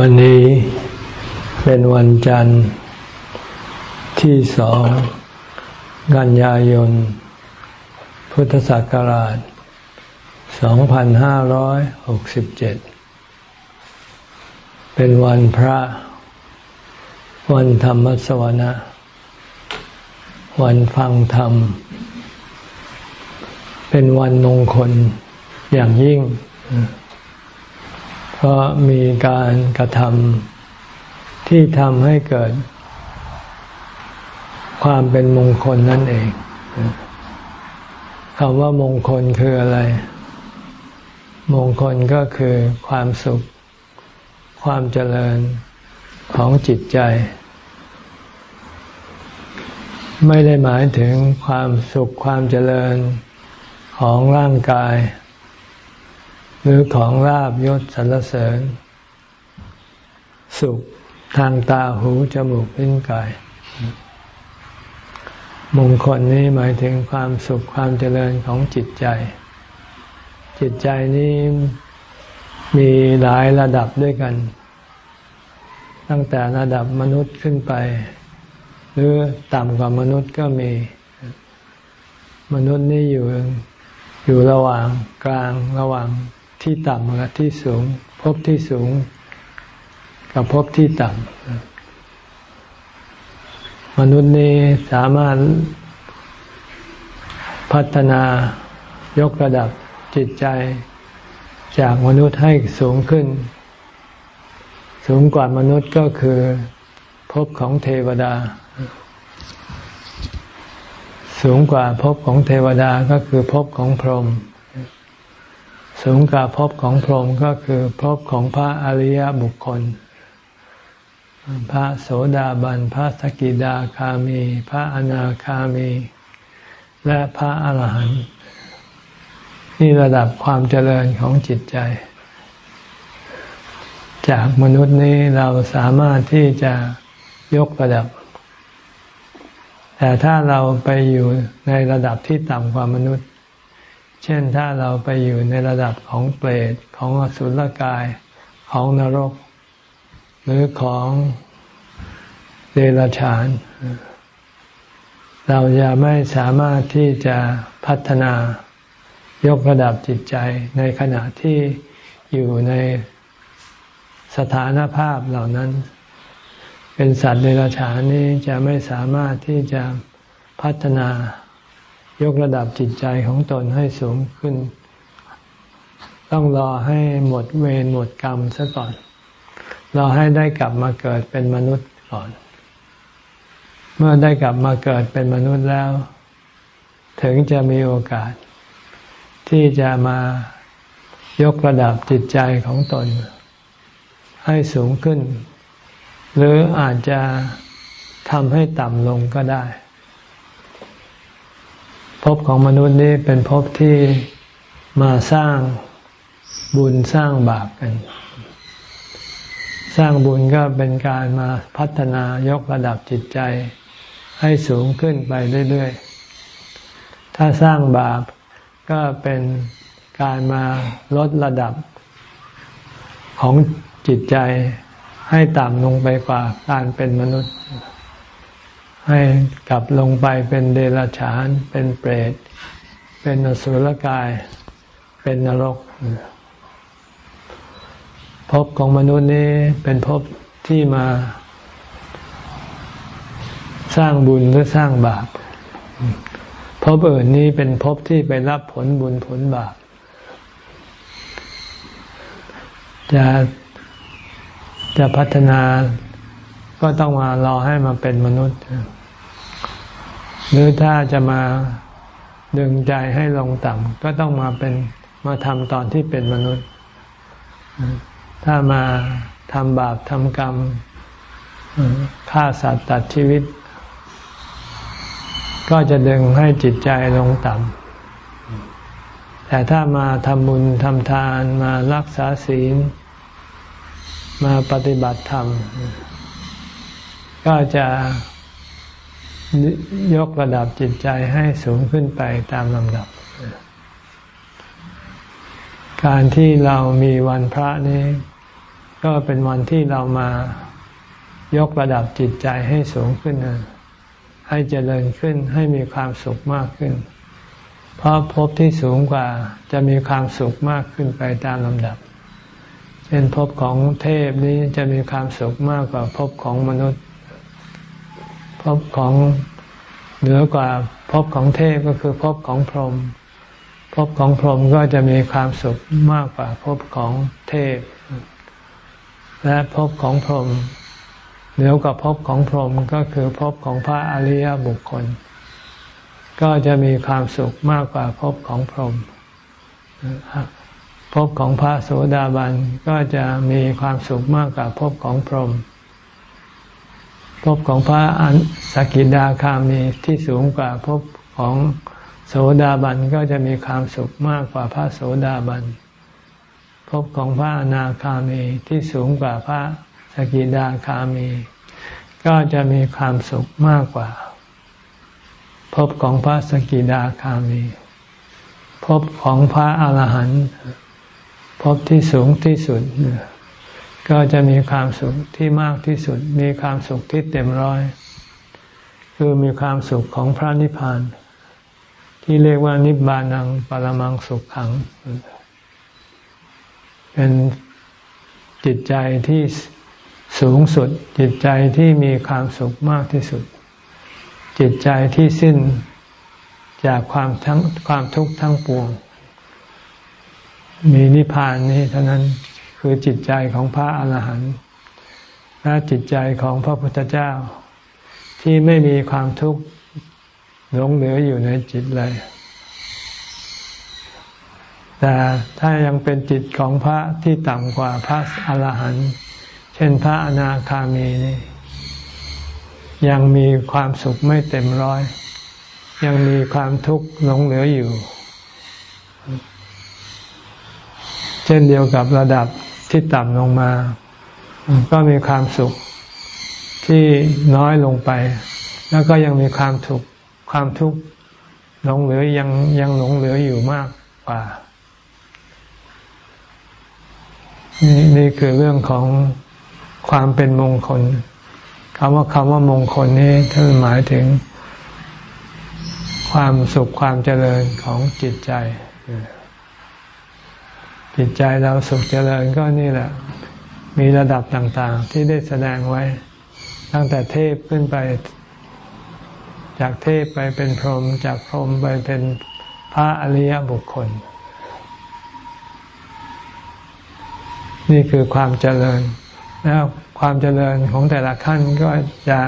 วันนี้เป็นวันจันทร์ที่สองกันยายน พุทธศักราช 2567 เป็นวันพระ วันธรรมสวนะ วันฟังธรรม เป็นวันมงคลอย่างยิ่ง เพราะมีการกระทำที่ทำให้เกิด ความเป็นมงคลนั่นเองคำว่ามงคลคืออะไร มงคลก็คือความสุข ความเจริญของจิตใจ ไม่ได้หมายถึงความสุขความเจริญของร่างกาย หรือของลาบยศสรรเสริญ สุขทางตาหูจมูกลิ้นกาย มงคลนี้หมายถึงความสุขความเจริญของจิตใจ จิตใจนี้มีหลายระดับด้วยกัน ตั้งแต่ระดับมนุษย์ขึ้นไป หรือต่ำกว่ามนุษย์ก็มี มนุษย์นี่อยู่อยู่ระหว่างกลางระหว่าง ที่ต่ำกับที่สูงพบที่สูง กับพบที่ต่ำมนุษย์นี้สามารถพัฒนายกระดับจิตใจ จากมนุษย์ให้สูงขึ้น สูงกว่ามนุษย์ก็คือภพของเทวดา สูงกว่าภพของเทวดาก็คือภพของพรหม สูงกว่าภพของพรหมก็คือภพของพระอริยบุคคล พระโสดาบัน พระสกิดาคามี พระอนาคามี และพระอาหารหันต์นี่ระดับความเจริญของจิตใจ จากมนุษย์นี้เราสามารถที่จะยกระดับ แต่ถ้าเราไปอยู่ในระดับที่ต่ำกว่ามนุษย์ เช่นถ้าเราไปอยู่ในระดับของเปรตของอสุรกายของนรก หรือของเดรัจฉาน เราจะไม่สามารถที่จะพัฒนายกระดับจิตใจในขณะที่อยู่ในสถานภาพเหล่านั้น เป็นสัตว์เดรัจฉานนี้จะไม่สามารถที่จะพัฒนา ยกระดับจิตใจของตนให้สูงขึ้น ต้องรอให้หมดเวรหมดกรรมซะก่อน รอให้ได้กลับมาเกิดเป็นมนุษย์ก่อน เมื่อได้กลับมาเกิดเป็นมนุษย์แล้ว ถึงจะมีโอกาส ที่จะมายกระดับจิตใจของตน ให้สูงขึ้น หรืออาจจะทำให้ต่ำลงก็ได้ ภพของมนุษย์นี้เป็นภพที่มาสร้างบุญสร้างบาปกัน สร้างบุญก็เป็นการมาพัฒนายกระดับจิตใจให้สูงขึ้นไปเรื่อยๆ ถ้าสร้างบาปก็เป็นการมาลดระดับของจิตใจให้ต่ำลงไปกว่าการเป็นมนุษย์ ให้กลับลงไปเป็นเดรัจฉาน เป็นเปรต เป็นอสุรกาย เป็นนรก ภพของมนุษย์นี้เป็นภพที่มา สร้างบุญหรือสร้างบาปภพอื่นนี้เป็นภพที่ไปรับผลบุญผลบาป จะจะพัฒนา ก็ต้องมารอให้มาเป็นมนุษย์ หรือถ้าจะมาดึงใจให้ลงต่ำก็ต้องมาเป็นมาทำตอนที่เป็นมนุษย์ ถ้ามาทำบาปทำกรรมฆ่าสัตว์ตัดชีวิต ก็จะดึงให้จิตใจลงต่ำ แต่ถ้ามาทำบุญทำทานมารักษาศีล มาปฏิบัติธรรม ก็จะยกระดับจิตใจให้สูงขึ้นไปตามลำดับ การที่เรามีวันพระนี้ ก็เป็นวันที่เรามายกระดับจิตใจให้สูงขึ้น ให้เจริญขึ้นให้มีความสุขมากขึ้น เพราะภพที่สูงกว่าจะมีความสุขมากขึ้นไปตามลำดับ เช่นภพของเทพนี้จะมีความสุขมากกว่าภพของมนุษย์ ภพของเหนือกว่าภพของเทพก็คือภพของพรหมภพของพรหมก็จะมีความสุขมากกว่าภพของเทพ และภพของพรหมเหนือกว่าภพของพรหมก็คือภพของพระอริยบุคคล ก็จะมีความสุขมากกว่าภพของพรหมภพของพระโสดาบันก็จะมีความสุขมากกว่าภพของพรหม ภพของพระอันสกิดาคามีที่สูงกว่าภพของโสดาบันก็จะมีความสุขมากกว่าพระโสดาบันภพของพระอนาคามีที่สูงกว่าพระสกิดาคามี ก็จะมีความสุขมากกว่าภพของพระสกิดาคามีภพของพระอาหารหันต์ภพที่สูงที่สุด ก็จะมีความสุขที่มากที่สุด มีความสุขที่เต็มร้อย คือมีความสุขของพระนิพพาน ที่เรียกว่านิบานังปรมังสุขขัง เป็นจิตใจที่สูงสุด จิตใจที่มีความสุขมากที่สุด จิตใจที่สิ้นจากความทั้งความทุกข์ทั้งปวง มีนิพพานนี้เท่านั้น คือจิตใจของพระอาหารหันต์และจิตใจของพระพุทธเจ้า ที่ไม่มีความทุกข์หลงเหลืออยู่ในจิตเลย แต่ถ้ายังเป็นจิตของพระที่ต่ำกว่าพระอาหารหันต์เช่นพระอนาคามีนี่ยังมีความสุขไม่เต็มร้อย ยังมีความทุกข์หลงเหลืออยู่ เช่นเดียวกับระดับ ที่ต่ำลงมา ก็มีความสุขที่น้อยลงไป แล้วก็ยังมีความทุกข์ความทุกข์หลงเหลือยังยังหลงเหลืออยู่มากกว่า นี่นี่คือเรื่องของความเป็นมงคลคำว่าคำว่ามงคลนี้ท่านหมายถึงความสุขความเจริญของจิตใจ จิตใจเราสุขเจริญก็นี่แหละ มีระดับต่างๆ ที่ได้แสดงไว้ ตั้งแต่เทพขึ้นไป จากเทพไปเป็นพรหมจากพรหมไปเป็นพระอริยบุคคล นี่คือความเจริญแล้วความเจริญของแต่ละขั้นก็จะ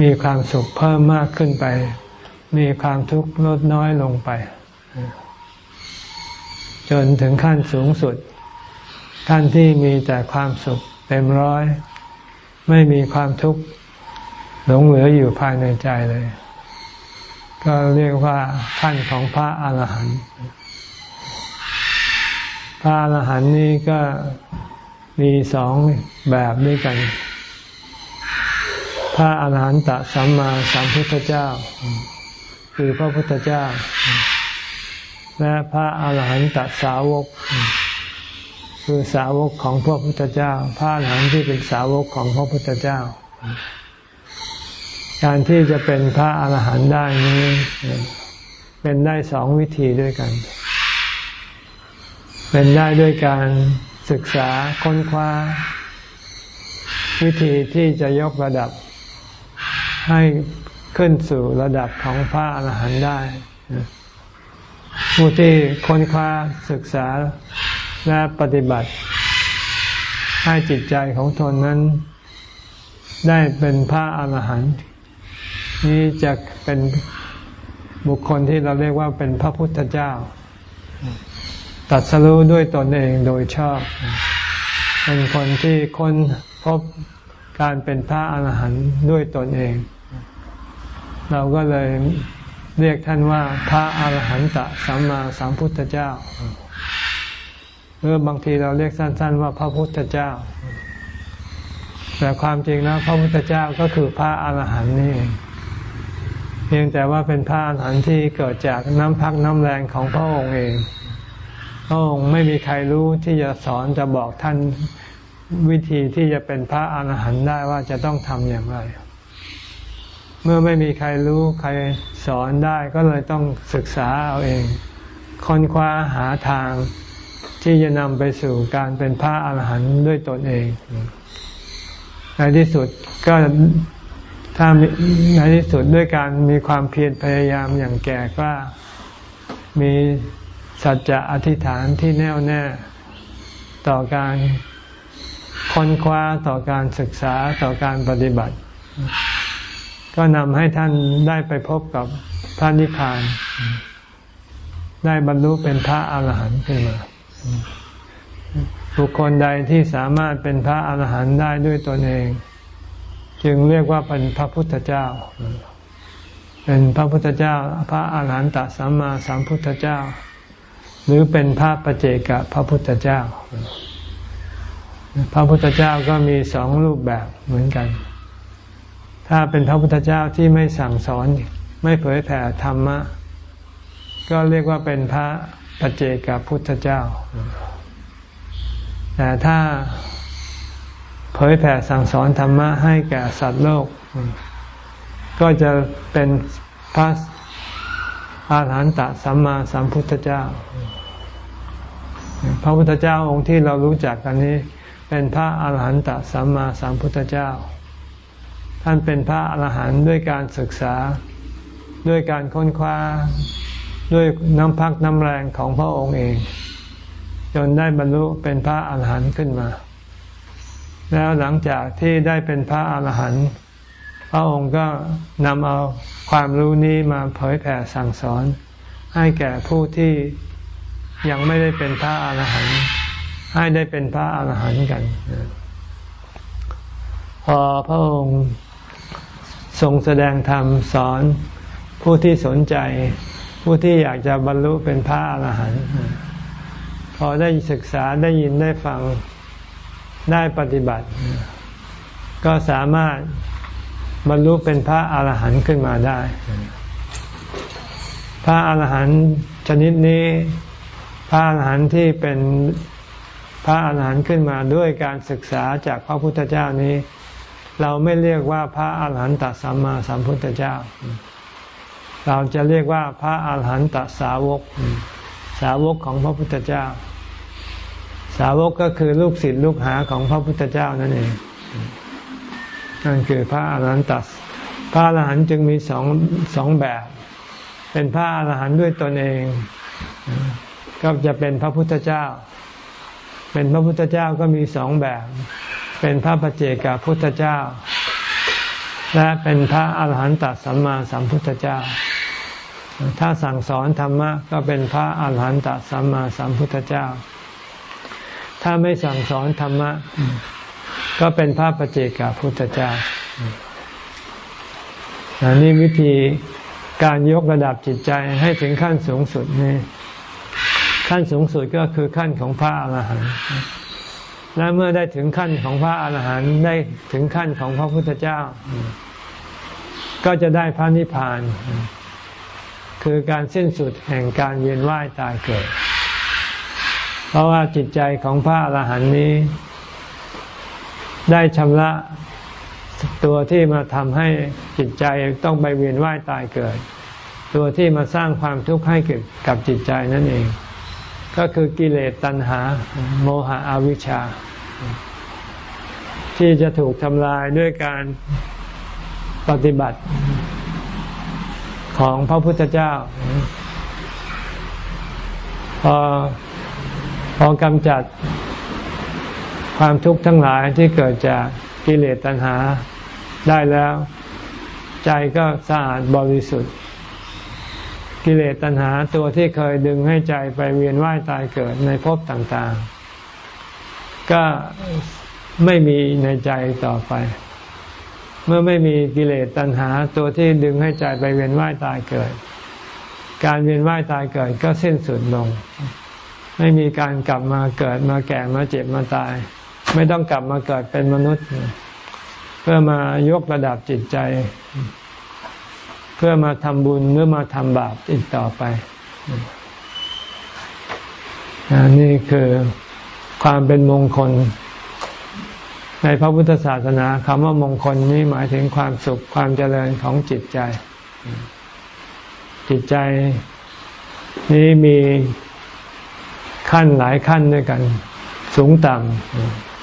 มีความสุขเพิ่มมากขึ้นไป มีความทุกข์ลดน้อยลงไป จนถึงขั้นสูงสุด ขั้นที่มีแต่ความสุขเต็มร้อย ไม่มีความทุกข์หลงเหลืออยู่ภายในใจเลย ก็เรียกว่าขั้นของพระอาหารหันต์พระอาหารหันต์นี้ก็มีสองแบบด้วยกัน พระอาหารหันตสัมมาสัมพุทธเจ้า คือพระพุทธเจ้า และพระอาหารหันตสาวก คือสาวกของพระพุทธเจ้า พระอาหารหันต์ที่เป็นสาวกของพระพุทธเจ้า การที่จะเป็นพระอาหารหันต์ได้นี้ เป็นได้สองวิธีด้วยกัน เป็นได้ด้วยการศึกษาค้นคว้า วิธีที่จะยกระดับให้ขึ้นสู่ระดับของพระอาหารหันต์ได้ ผู้ที่ค้นคว้าศึกษาและปฏิบัติ ให้จิตใจของตนนั้น ได้เป็นพระอาหารหันต์นี้จะเป็นบุคคลที่เราเรียกว่าเป็นพระพุทธเจ้า ตัดสรู้ด้วยตนเองโดยชอบ เป็นคนที่ค้นพบการเป็นพระอาหารหันต์ด้วยตนเอง เราก็เลย เรียกท่านว่าพระอาหารหันตสัมมาสัมพุทธเจ้าหรือบางทีเราเรียกสั้น ๆ ว่าพระพุทธเจ้า แต่ความจริงแล้วพระพุทธเจ้าก็คือพระอาหารหันต์นี่เพียงแต่ว่าเป็นพระอาหารหันต์ที่เกิดจากน้ำพักน้ำแรงของพระองค์เองพระองค์ไม่มีใครรู้ที่จะสอนจะบอกท่านวิธีที่จะเป็นพระอาหารหันต์ได้ว่าจะต้องทำอย่างไร เมื่อไม่มีใครรู้ใครสอนได้ก็เลยต้องศึกษาเอาเอง ค้นคว้าหาทางที่จะนำไปสู่การเป็นพระอาหารหันต์ด้วยตนเอง ในที่สุดก็ถ้าในที่สุดด้วยการมีความเพียรพยายามอย่างแก่กล้า มีสัจจะอธิษฐานที่แน่วแน่ ต่อการค้นคว้าต่อการศึกษาต่อการปฏิบัติ ก็นำให้ท่านได้ไปพบกับพระนิพพาน ได้บรรลุเป็นพระอาหารหันต์ขึ้นมา บุคคลใดที่สามารถเป็นพระอาหารหันต์ได้ด้วยตนเอง จึงเรียกว่าเป็นพระพุทธเจ้า เป็นพระพุทธเจ้า พระอาหารหันตสัมมาสัมพุทธเจ้า หรือเป็นพระปเจกะพระพุทธเจ้า พระพุทธเจ้าก็มีสองรูปแบบเหมือนกัน ถ้าเป็นพระพุทธเจ้าที่ไม่สั่งสอนไม่เผยแผ่ธรรมะ ก็เรียกว่าเป็นพระปัจเจกพุทธเจ้า แต่ถ้าเผยแผ่สั่งสอนธรรมะให้แก่สัตว์โลก ก็จะเป็นพระอาหารหันตสัมมาสัมพุทธเจ้า พระพุทธเจ้าองค์ที่เรารู้จักกันนี้ เป็นพระอาหารหันตสัมมาสัมพุทธเจ้า ท่านเป็นพระอรหันต์ด้วยการศึกษาด้วยการค้นคว้าด้วยน้ำพักน้ำแรงของพระองค์เอง จนได้บรรลุเป็นพระอาหารหันต์ขึ้นมา แล้วหลังจากที่ได้เป็นพระอาหารหันต์พระองค์ก็นำเอาความรู้นี้มาเผยแผ่สั่งสอน ให้แก่ผู้ที่ยังไม่ได้เป็นพระอาหารหันต์ให้ได้เป็นพระอาหารหันต์กัน พอพระองค์ ทรงแสดงธรรมสอนผู้ที่สนใจ ผู้ที่อยากจะบรรลุเป็นพระอรหันต์พอได้ศึกษาได้ยินได้ฟังได้ปฏิบัติ ก็สามารถบรรลุเป็นพระอาหารหันต์ขึ้นมาได้ พระอาหารหันต์ชนิดนี้ พระอาหารหันต์ที่เป็นพระอาหารหันต์ขึ้นมาด้วยการศึกษาจากพระพุทธเจ้านี้ เราไม่เรียกว่าพระอาหารหันตสัมมาสัมพุทธเจ้า เราจะเรียกว่าพระอาหารหันตสาวก สาวกของพระพุทธเจ้า สาวกก็คือลูกศิษย์ลูกหาของพระพุทธเจ้านั่นเองนั่นคือพระอาหารหันตพระอาหารหันต์จึงมีสองสองแบบ เป็นพระอาหารหันต์ด้วยตนเอง ก็จะเป็นพระพุทธเจ้า เป็นพระพุทธเจ้าก็มีสองแบบ เป็นพระปเจกพุทธเจ้า และเป็นพระอาหารหันตสัมมาสัมพุทธเจ้า ถ้าสั่งสอนธรรมะก็เป็นพระอาหารหันตสัมมาสัมพุทธเจ้า ถ้าไม่สั่งสอนธรรมะ ก็เป็นพระปเจกพุทธเจ้าอันนี้วิธีการยกระดับจิตใจให้ถึงขั้นสูงสุดนี่ขั้นสูงสุดก็คือขั้นของพระอาหารหันต์ และเมื่อได้ถึงขั้นของพระอาหารหันต์ได้ถึงขั้นของพระพุทธเจ้า ก็จะได้พระนิพพาน คือการสิ้นสุดแห่งการเวียนว่ายตายเกิด เพราะว่าจิตใจของพระอาหารหันต์นี้ ได้ชำระตัวที่มาทำให้จิตใจต้องไปเวียนว่ายตายเกิด ตัวที่มาสร้างความทุกข์ให้เกิดกับจิตใจนั่นเอง ก็คือกิเลสตัณหา โมหะอวิชชา ที่จะถูกทำลายด้วยการปฏิบัติของพระพุทธเจ้า พอพอกำจัดความทุกข์ทั้งหลายที่เกิดจากกิเลสตัณหาได้แล้ว ใจก็สะอาดบริสุทธิ์ กิเลสตัณหาตัวที่เคยดึงให้ใจไปเวียนว่ายตายเกิดในภพต่างๆ ก็ไม่มีในใจต่อไป เมื่อไม่มีกิเลสตัณหาตัวที่ดึงให้ใจไปเวียนว่ายตายเกิด การเวียนว่ายตายเกิดก็สิ้นสุดลง ไม่มีการกลับมาเกิดมาแก่มาเจ็บมาตาย ไม่ต้องกลับมาเกิดเป็นมนุษย์ เพื่อมายกระดับจิตใจ เพื่อมาทำบุญหรือมาทำบาปอีกต่อไปนี่คือความเป็นมงคล ในพระพุทธศาสนาคำว่ามงคลนี้หมายถึงความสุขความเจริญของจิตใจ จิตใจนี้มีขั้นหลายขั้นด้วยกัน สูงต่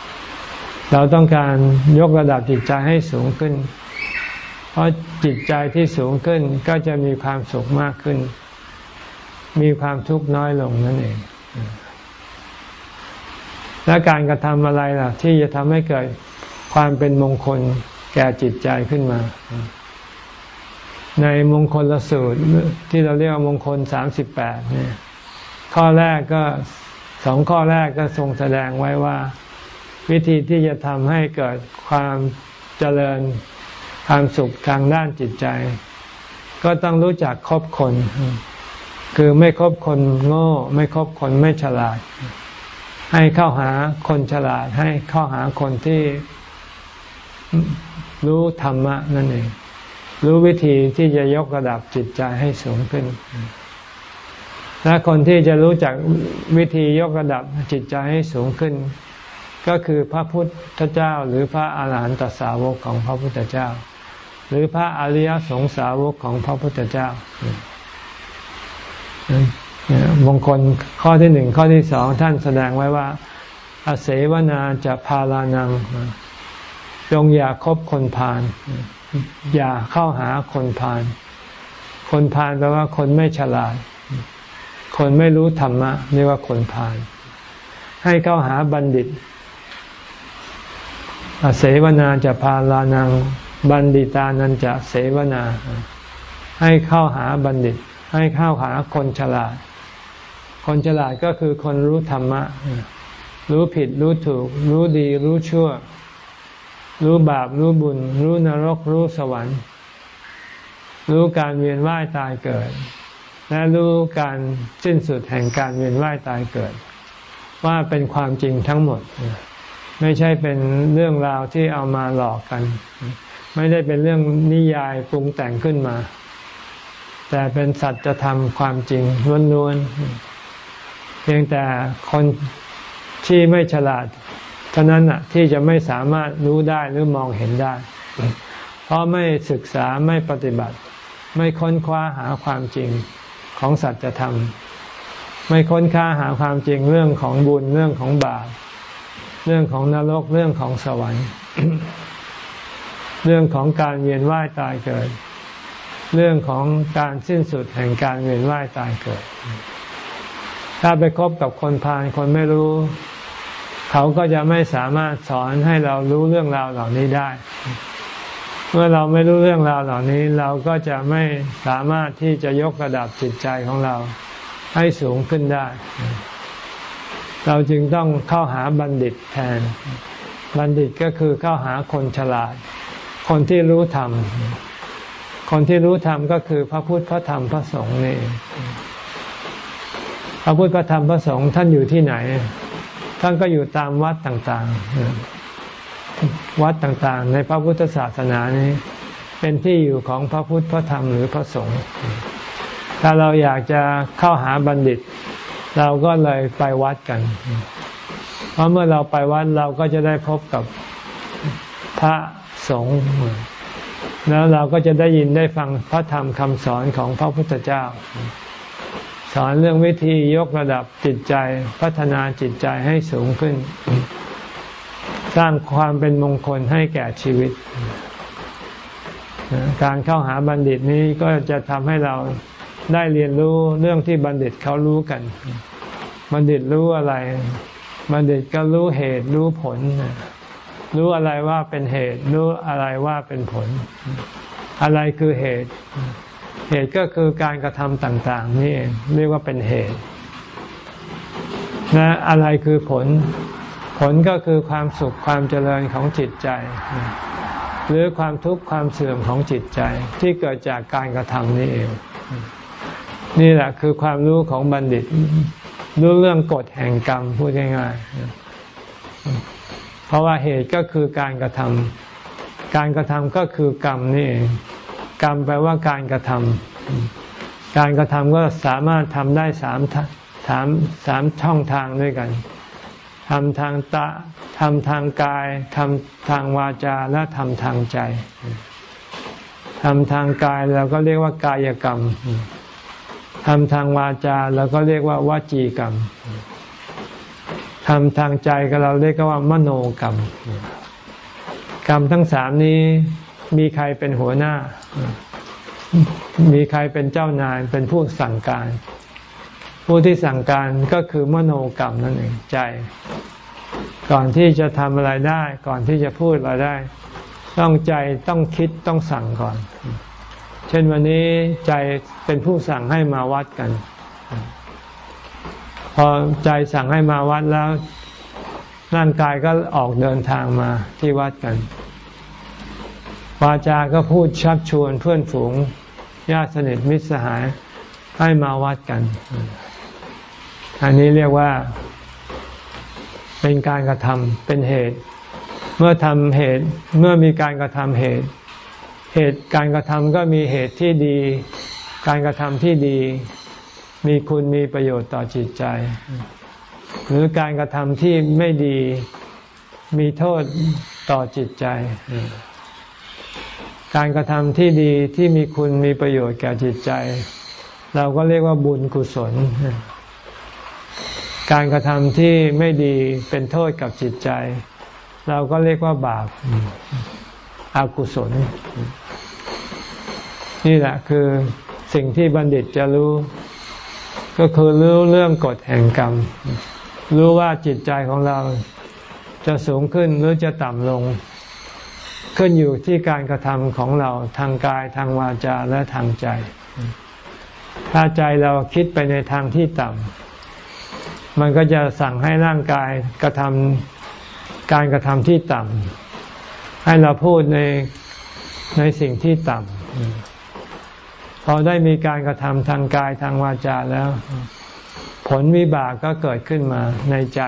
ำเราต้องการยกระดับจิตใจให้สูงขึ้น เพราะจิตใจที่สูงขึ้นก็จะมีความสุขมากขึ้น มีความทุกข์น้อยลงนั่นเอง และการกระทำอะไรล่ะ ที่จะทำให้เกิดความเป็นมงคลแก่จิตใจขึ้นมา ในมงคลละสูตรที่เราเรียกว่ามงคลสามสิบแปดเนี่ย ข้อแรกก็สองข้อแรกก็ทรงแสดงไว้ว่า วิธีที่จะทำให้เกิดความเจริญ ความสุขทางด้านจิตใจ ก็ต้องรู้จักคบคน คือไม่คบคนโง่ ไม่คบคนไม่ฉลาด ให้เข้าหาคนฉลาด ให้เข้าหาคนที่รู้ธรรมะนั่นเอง รู้วิธีที่จะยกระดับจิตใจให้สูงขึ้นและคนที่จะรู้จักวิธียกระดับจิตใจให้สูงขึ้น ก็คือพระพุทธเจ้าหรือพระอาหารหันตสาวกของพระพุทธเจ้า หรือพระอริยสงสาวกของพระพุทธเจ้ามงคลข้อที่หนึ่งข้อที่สองท่านแสดงไว้ว่า อาเสวนาจะพาลานัง จงอย่าคบคนพาลอย่าเข้าหาคนพาลคนพาลแปลว่าคนไม่ฉลาด คนไม่รู้ธรรมะเรียกว่าคนพาลให้เข้าหาบัณฑิตอาเสวนาจะพาลานัง บัณฑิตานันจะเสวนา ให้เข้าหาบัณฑิต ให้เข้าหาคนฉลาด คนฉลาดก็คือคนรู้ธรรมะ รู้ผิดรู้ถูก รู้ดีรู้ชั่ว รู้บาปรู้บุญ รู้นรกรู้สวรรค์ รู้การเวียนว่ายตายเกิด และรู้การสิ้นสุดแห่งการเวียนว่ายตายเกิด ว่าเป็นความจริงทั้งหมด ไม่ใช่เป็นเรื่องราวที่เอามาหลอกกัน ไม่ได้เป็นเรื่องนิยายปรุงแต่งขึ้นมา แต่เป็นสัจธรรมความจริงล้วนๆเพียงแต่คนที่ไม่ฉลาดเท่านั้นอะที่จะไม่สามารถรู้ได้หรือมองเห็นได้ เพราะไม่ศึกษาไม่ปฏิบัติ ไม่ค้นคว้าหาความจริงของสัจธรรม ไม่ค้นคว้าหาความจริงเรื่องของบุญเรื่องของบาปเรื่องของนรกเรื่องของสวรรค์ เรื่องของการเวียนว่ายตายเกิด เรื่องของการสิ้นสุดแห่งการเวียนว่ายตายเกิด ถ้าไปคบกับคนพาลคนไม่รู้ เขาก็จะไม่สามารถสอนให้เรารู้เรื่องราวเหล่านี้ได้ เมื่อเราไม่รู้เรื่องราวเหล่านี้ เราก็จะไม่สามารถที่จะยกระดับจิตใจของเราให้สูงขึ้นได้ เราจึงต้องเข้าหาบัณฑิตแทน บัณฑิตก็คือเข้าหาคนฉลาด คนที่รู้ธรรม คนที่รู้ธรรมก็คือพระพุทธพระธรรมพระสงฆ์นี่ พระพุทธพระธรรมพระสงฆ์ท่านอยู่ที่ไหน ท่านก็อยู่ตามวัดต่างๆ วัดต่างๆ ในพระพุทธศาสนานี้ เป็นที่อยู่ของพระพุทธพระธรรมหรือพระสงฆ์ ถ้าเราอยากจะเข้าหาบัณฑิต เราก็เลยไปวัดกัน เพราะเมื่อเราไปวัดเราก็จะได้พบกับพระ สงฆ์แล้วเราก็จะได้ยินได้ฟังพระธรรมคำสอนของพระพุทธเจ้า สอนเรื่องวิธียกระดับจิตใจพัฒนาจิตใจให้สูงขึ้น สร้างความเป็นมงคลให้แก่ชีวิต การเข้าหาบัณฑิตนี้ก็จะทำให้เราได้เรียนรู้เรื่องที่บัณฑิตเขารู้กัน บัณฑิตรู้อะไร บัณฑิตก็รู้เหตุรู้ผล รู้อะไรว่าเป็นเหตุ รู้อะไรว่าเป็นผล อะไรคือเหตุ เหตุก็คือการกระทำต่างๆ นี่เองเรียกว่าเป็นเหตุและอะไรคือผล ผลก็คือความสุขความเจริญของจิตใจ หรือความทุกข์ความเสื่อมของจิตใจที่เกิดจากการกระทำนี่เอง นี่แหละคือความรู้ของบัณฑิต รู้เรื่องกฎแห่งกรรมพูดง่ายๆ ราะว่าเหตุก็คือการกระทำการกระทำก็คือกรรมนี่เองกรรมแปลว่าการกระทำการกระทำก็สามารถทำได้สามสามสามช่องทางด้วยกันทำทางตาทำทางกายทำทางวาจาและทำทางใจทำทางกายเราก็เรียกว่ากายกรรมทำทางวาจาเราก็เรียกว่าวาจีกรรม ทำทางใจก็เราเรียกว่ามโนกรรม กรรมทั้งสามนี้มีใครเป็นหัวหน้า มีใครเป็นเจ้านายเป็นผู้สั่งการ ผู้ที่สั่งการก็คือมโนกรรมนั่นเองใจ ก่อนที่จะทำอะไรได้ ก่อนที่จะพูดอะไรได้ ต้องใจต้องคิดต้องสั่งก่อน เช่นวันนี้ใจเป็นผู้สั่งให้มาวัดกัน พอใจสั่งให้มาวัดแล้ว ร่างกายก็ออกเดินทางมาที่วัดกัน วาจา ก็พูดชักชวนเพื่อนฝูงญาติสนิทมิตรสหายให้มาวัดกัน อันนี้เรียกว่า เป็นการกระทำเป็นเหตุ เมื่อทำเหตุเมื่อมีการกระทำเหตุ เหตุการกระทำก็มีเหตุที่ดี การกระทำที่ดี มีคุณมีประโยชน์ต่อจิตใจ หรือการกระทำที่ไม่ดีมีโทษต่อจิตใจ การกระทำที่ดีที่มีคุณมีประโยชน์แก่จิตใจ เราก็เรียกว่าบุญกุศล การกระทำที่ไม่ดีเป็นโทษกับจิตใจ เราก็เรียกว่าบาปอากุศล นี่แหละคือสิ่งที่บัณฑิตจะรู้ ก็คือรู้เรื่องกฎแห่งกรรม รู้ว่าจิตใจของเราจะสูงขึ้นหรือจะต่ำลง ขึ้นอยู่ที่การกระทำของเราทางกายทางวาจาและทางใจ ถ้าใจเราคิดไปในทางที่ต่ำมันก็จะสั่งให้ร่างกายกระทำการกระทำที่ต่ำให้เราพูดในในสิ่งที่ต่ำ พอได้มีการกระทำทางกายทางวาจาแล้ว ผลวิบากก็เกิดขึ้นมาในใจ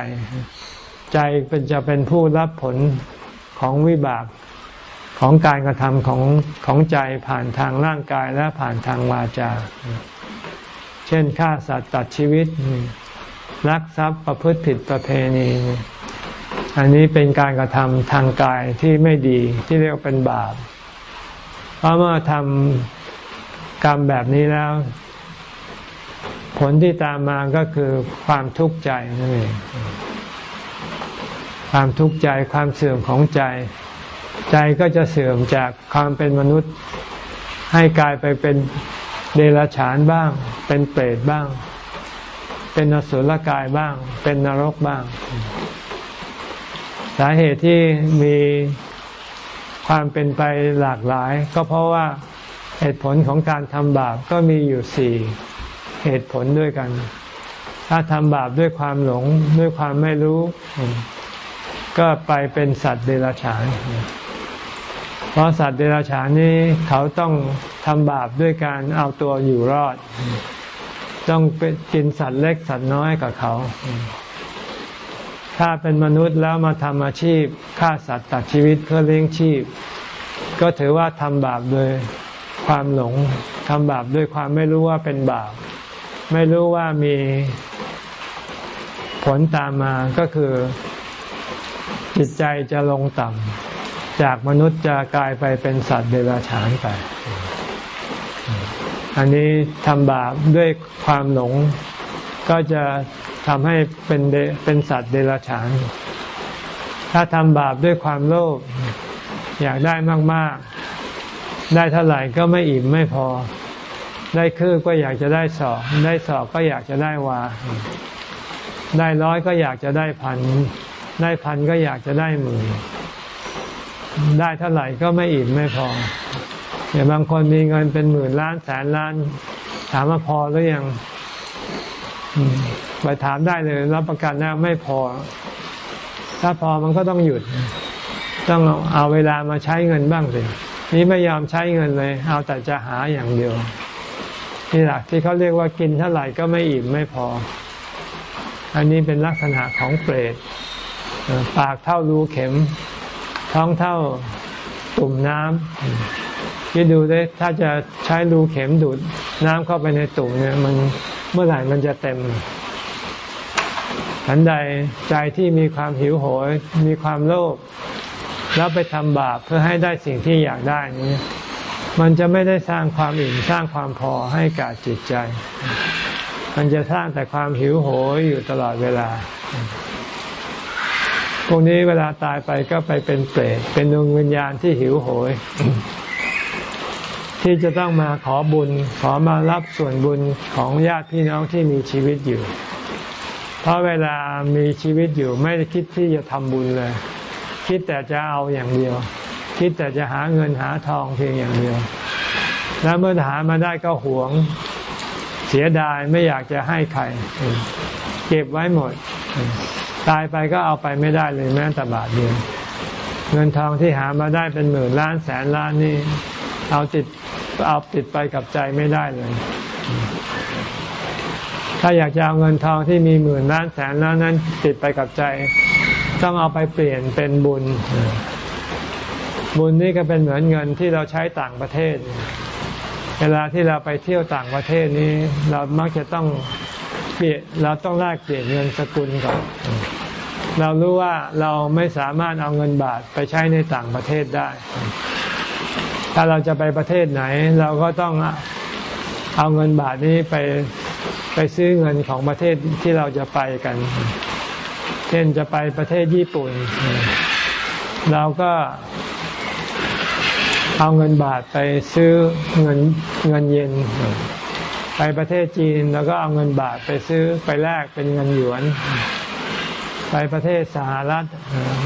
ใจเป็นจะเป็นผู้รับผลของวิบากของการกระทำของของใจผ่านทางร่างกายและผ่านทางวาจา เช่นฆ่าสัตว์ตัดชีวิตลักทรัพย์ประพฤติผิดประเพณี อันนี้เป็นการกระทำทางกายที่ไม่ดีที่เรียกเป็นบาป เพราะเมื่อทำ กรรมแบบนี้แล้ว ผลที่ตามมาก็คือความทุกข์ใจนั่นเองความทุกข์ใจความเสื่อมของใจ ใจก็จะเสื่อมจากความเป็นมนุษย์ ให้กลายไปเป็นเดรัจฉานบ้าง เป็นเปรตบ้าง เป็นนสุลกายบ้าง เป็นนรกบ้าง สาเหตุที่มีความเป็นไปหลากหลาย ก็เพราะว่า เหตุผลของการทำบาปก็มีอยู่สี่เหตุผลด้วยกัน ถ้าทำบาปด้วยความหลงด้วยความไม่รู้ ก็ไปเป็นสัตว์เดรัจฉาน เพราะสัตว์เดรัจฉานนี้เขาต้องทำบาปด้วยการเอาตัวอยู่รอด ต้องไปกินสัตว์เล็กสัตว์น้อยกับเขา ถ้าเป็นมนุษย์แล้วมาทำอาชีพฆ่าสัตว์ตัดชีวิตเพื่อเลี้ยงชีพ ก็ถือว่าทำบาปโดย ความหลงทำบาปด้วยความไม่รู้ว่าเป็นบาป ไม่รู้ว่ามีผลตามมาก็คือ จิตใจจะลงต่ำจากมนุษย์จะกลายไปเป็นสัตว์เดรัจฉานไป อันนี้ทำบาปด้วยความหลง ก็จะทำให้เป็นเป็นสัตว์เดรัจฉาน ถ้าทำบาปด้วยความโลภอยากได้มาก ได้เท่าไหร่ก็ไม่อิ่มไม่พอ ได้คืบก็อยากจะได้สอบได้สอบก็อยากจะได้วา ได้ร้อยก็อยากจะได้พัน ได้พันก็อยากจะได้หมื่นได้เท่าไหร่ก็ไม่อิ่มไม่พออย่างบางคนมีเงินเป็นหมื่นล้านแสนล้าน ถามว่าพอหรือยังไปถามได้เลยรับประกันนะไม่พอ ถ้าพอมันก็ต้องหยุด ต้องเอาเวลามาใช้เงินบ้างสิ นี้ไม่ยอมใช้เงินเลยเอาแต่จะหาอย่างเดียวนี่แหละที่เขาเรียกว่ากินเท่าไหร่ก็ไม่อิ่มไม่พอ อันนี้เป็นลักษณะของเปรตปากเท่ารูเข็ม ท้องเท่าตุ่มน้ำคิดดูได้ถ้าจะใช้รูเข็มดูดน้ำเข้าไปในตุ่มเนี่ยมันเมื่อไหร่มันจะเต็มถฉันใดใจที่มีความหิวโหย มีความโลภ แล้วไปทำบาปเพื่อให้ได้สิ่งที่อยากได้นี้ มันจะไม่ได้สร้างความอิ่มสร้างความพอให้กับจิตใจ มันจะสร้างแต่ความหิวโหยอยู่ตลอดเวลาพวกนี้เวลาตายไปก็ไปเป็นเปรตเป็นดวงวิญญาณที่หิวโหย ที่จะต้องมาขอบุญ ขอมารับส่วนบุญของญาติพี่น้องที่มีชีวิตอยู่ เพราะเวลามีชีวิตอยู่ไม่ได้คิดที่จะทำบุญเลย คิดแต่จะเอาอย่างเดียว คิดแต่จะหาเงินหาทองเพียงอย่างเดียว แล้วเมื่อหามาได้ก็หวง เสียดายไม่อยากจะให้ใคร เก็บไว้หมด ตายไปก็เอาไปไม่ได้เลยแม้แต่บาทเดียวเงินทองที่หามาได้เป็นหมื่นล้านแสนล้านนี่เอาติดเอาติดไปกับใจไม่ได้เลย ถ้าอยากจะเอาเงินทองที่มีหมื่นล้านแสนล้านนั้นติดไปกับใจ ต้องเอาไปเปลี่ยนเป็นบุญ บุญนี่ก็เป็นเหมือนเงินที่เราใช้ต่างประเทศ เวลาที่เราไปเที่ยวต่างประเทศนี้ เรามักจะต้องเปลี่ยนเราต้องแลกเปลี่ยนเงินสกุลก่อนเรารู้ว่าเราไม่สามารถเอาเงินบาทไปใช้ในต่างประเทศได้ ถ้าเราจะไปประเทศไหน เราก็ต้องเอาเงินบาทนี้ไปไปซื้อเงินของประเทศที่เราจะไปกัน เช่นจะไปประเทศญี่ปุ่น เราก็เอาเงินบาทไปซื้อเงินเงินเยนไปประเทศจีนแล้วก็เอาเงินบาทไปซื้อไปแลกเป็นเงินหยวน ไปประเทศสหรัฐ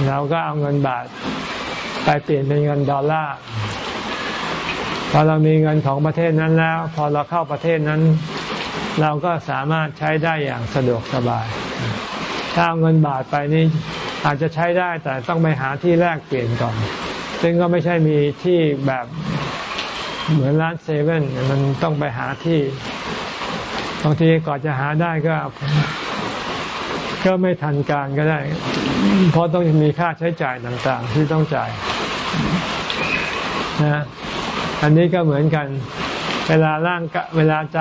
เราก็เอาเงินบาท ไปเปลี่ยนเป็นเงินดอลลาร์พอเรามีเงินของประเทศนั้นแล้ว พอเราเข้าประเทศนั้น เราก็สามารถใช้ได้อย่างสะดวกสบาย ถ้าเอาเงินบาทไปนี่อาจจะใช้ได้แต่ต้องไปหาที่แลกเปลี่ยนก่อน ซึ่งก็ไม่ใช่มีที่แบบเหมือนร้านเซเว่นมันต้องไปหาที่บางทีก่อนจะหาได้ก็ ก็ไม่ทันการก็ได้ เพราะต้องมีค่าใช้จ่ายต่างๆ ที่ต้องจ่ายนะอันนี้ก็เหมือนกัน เวลาร่างเวลาใจ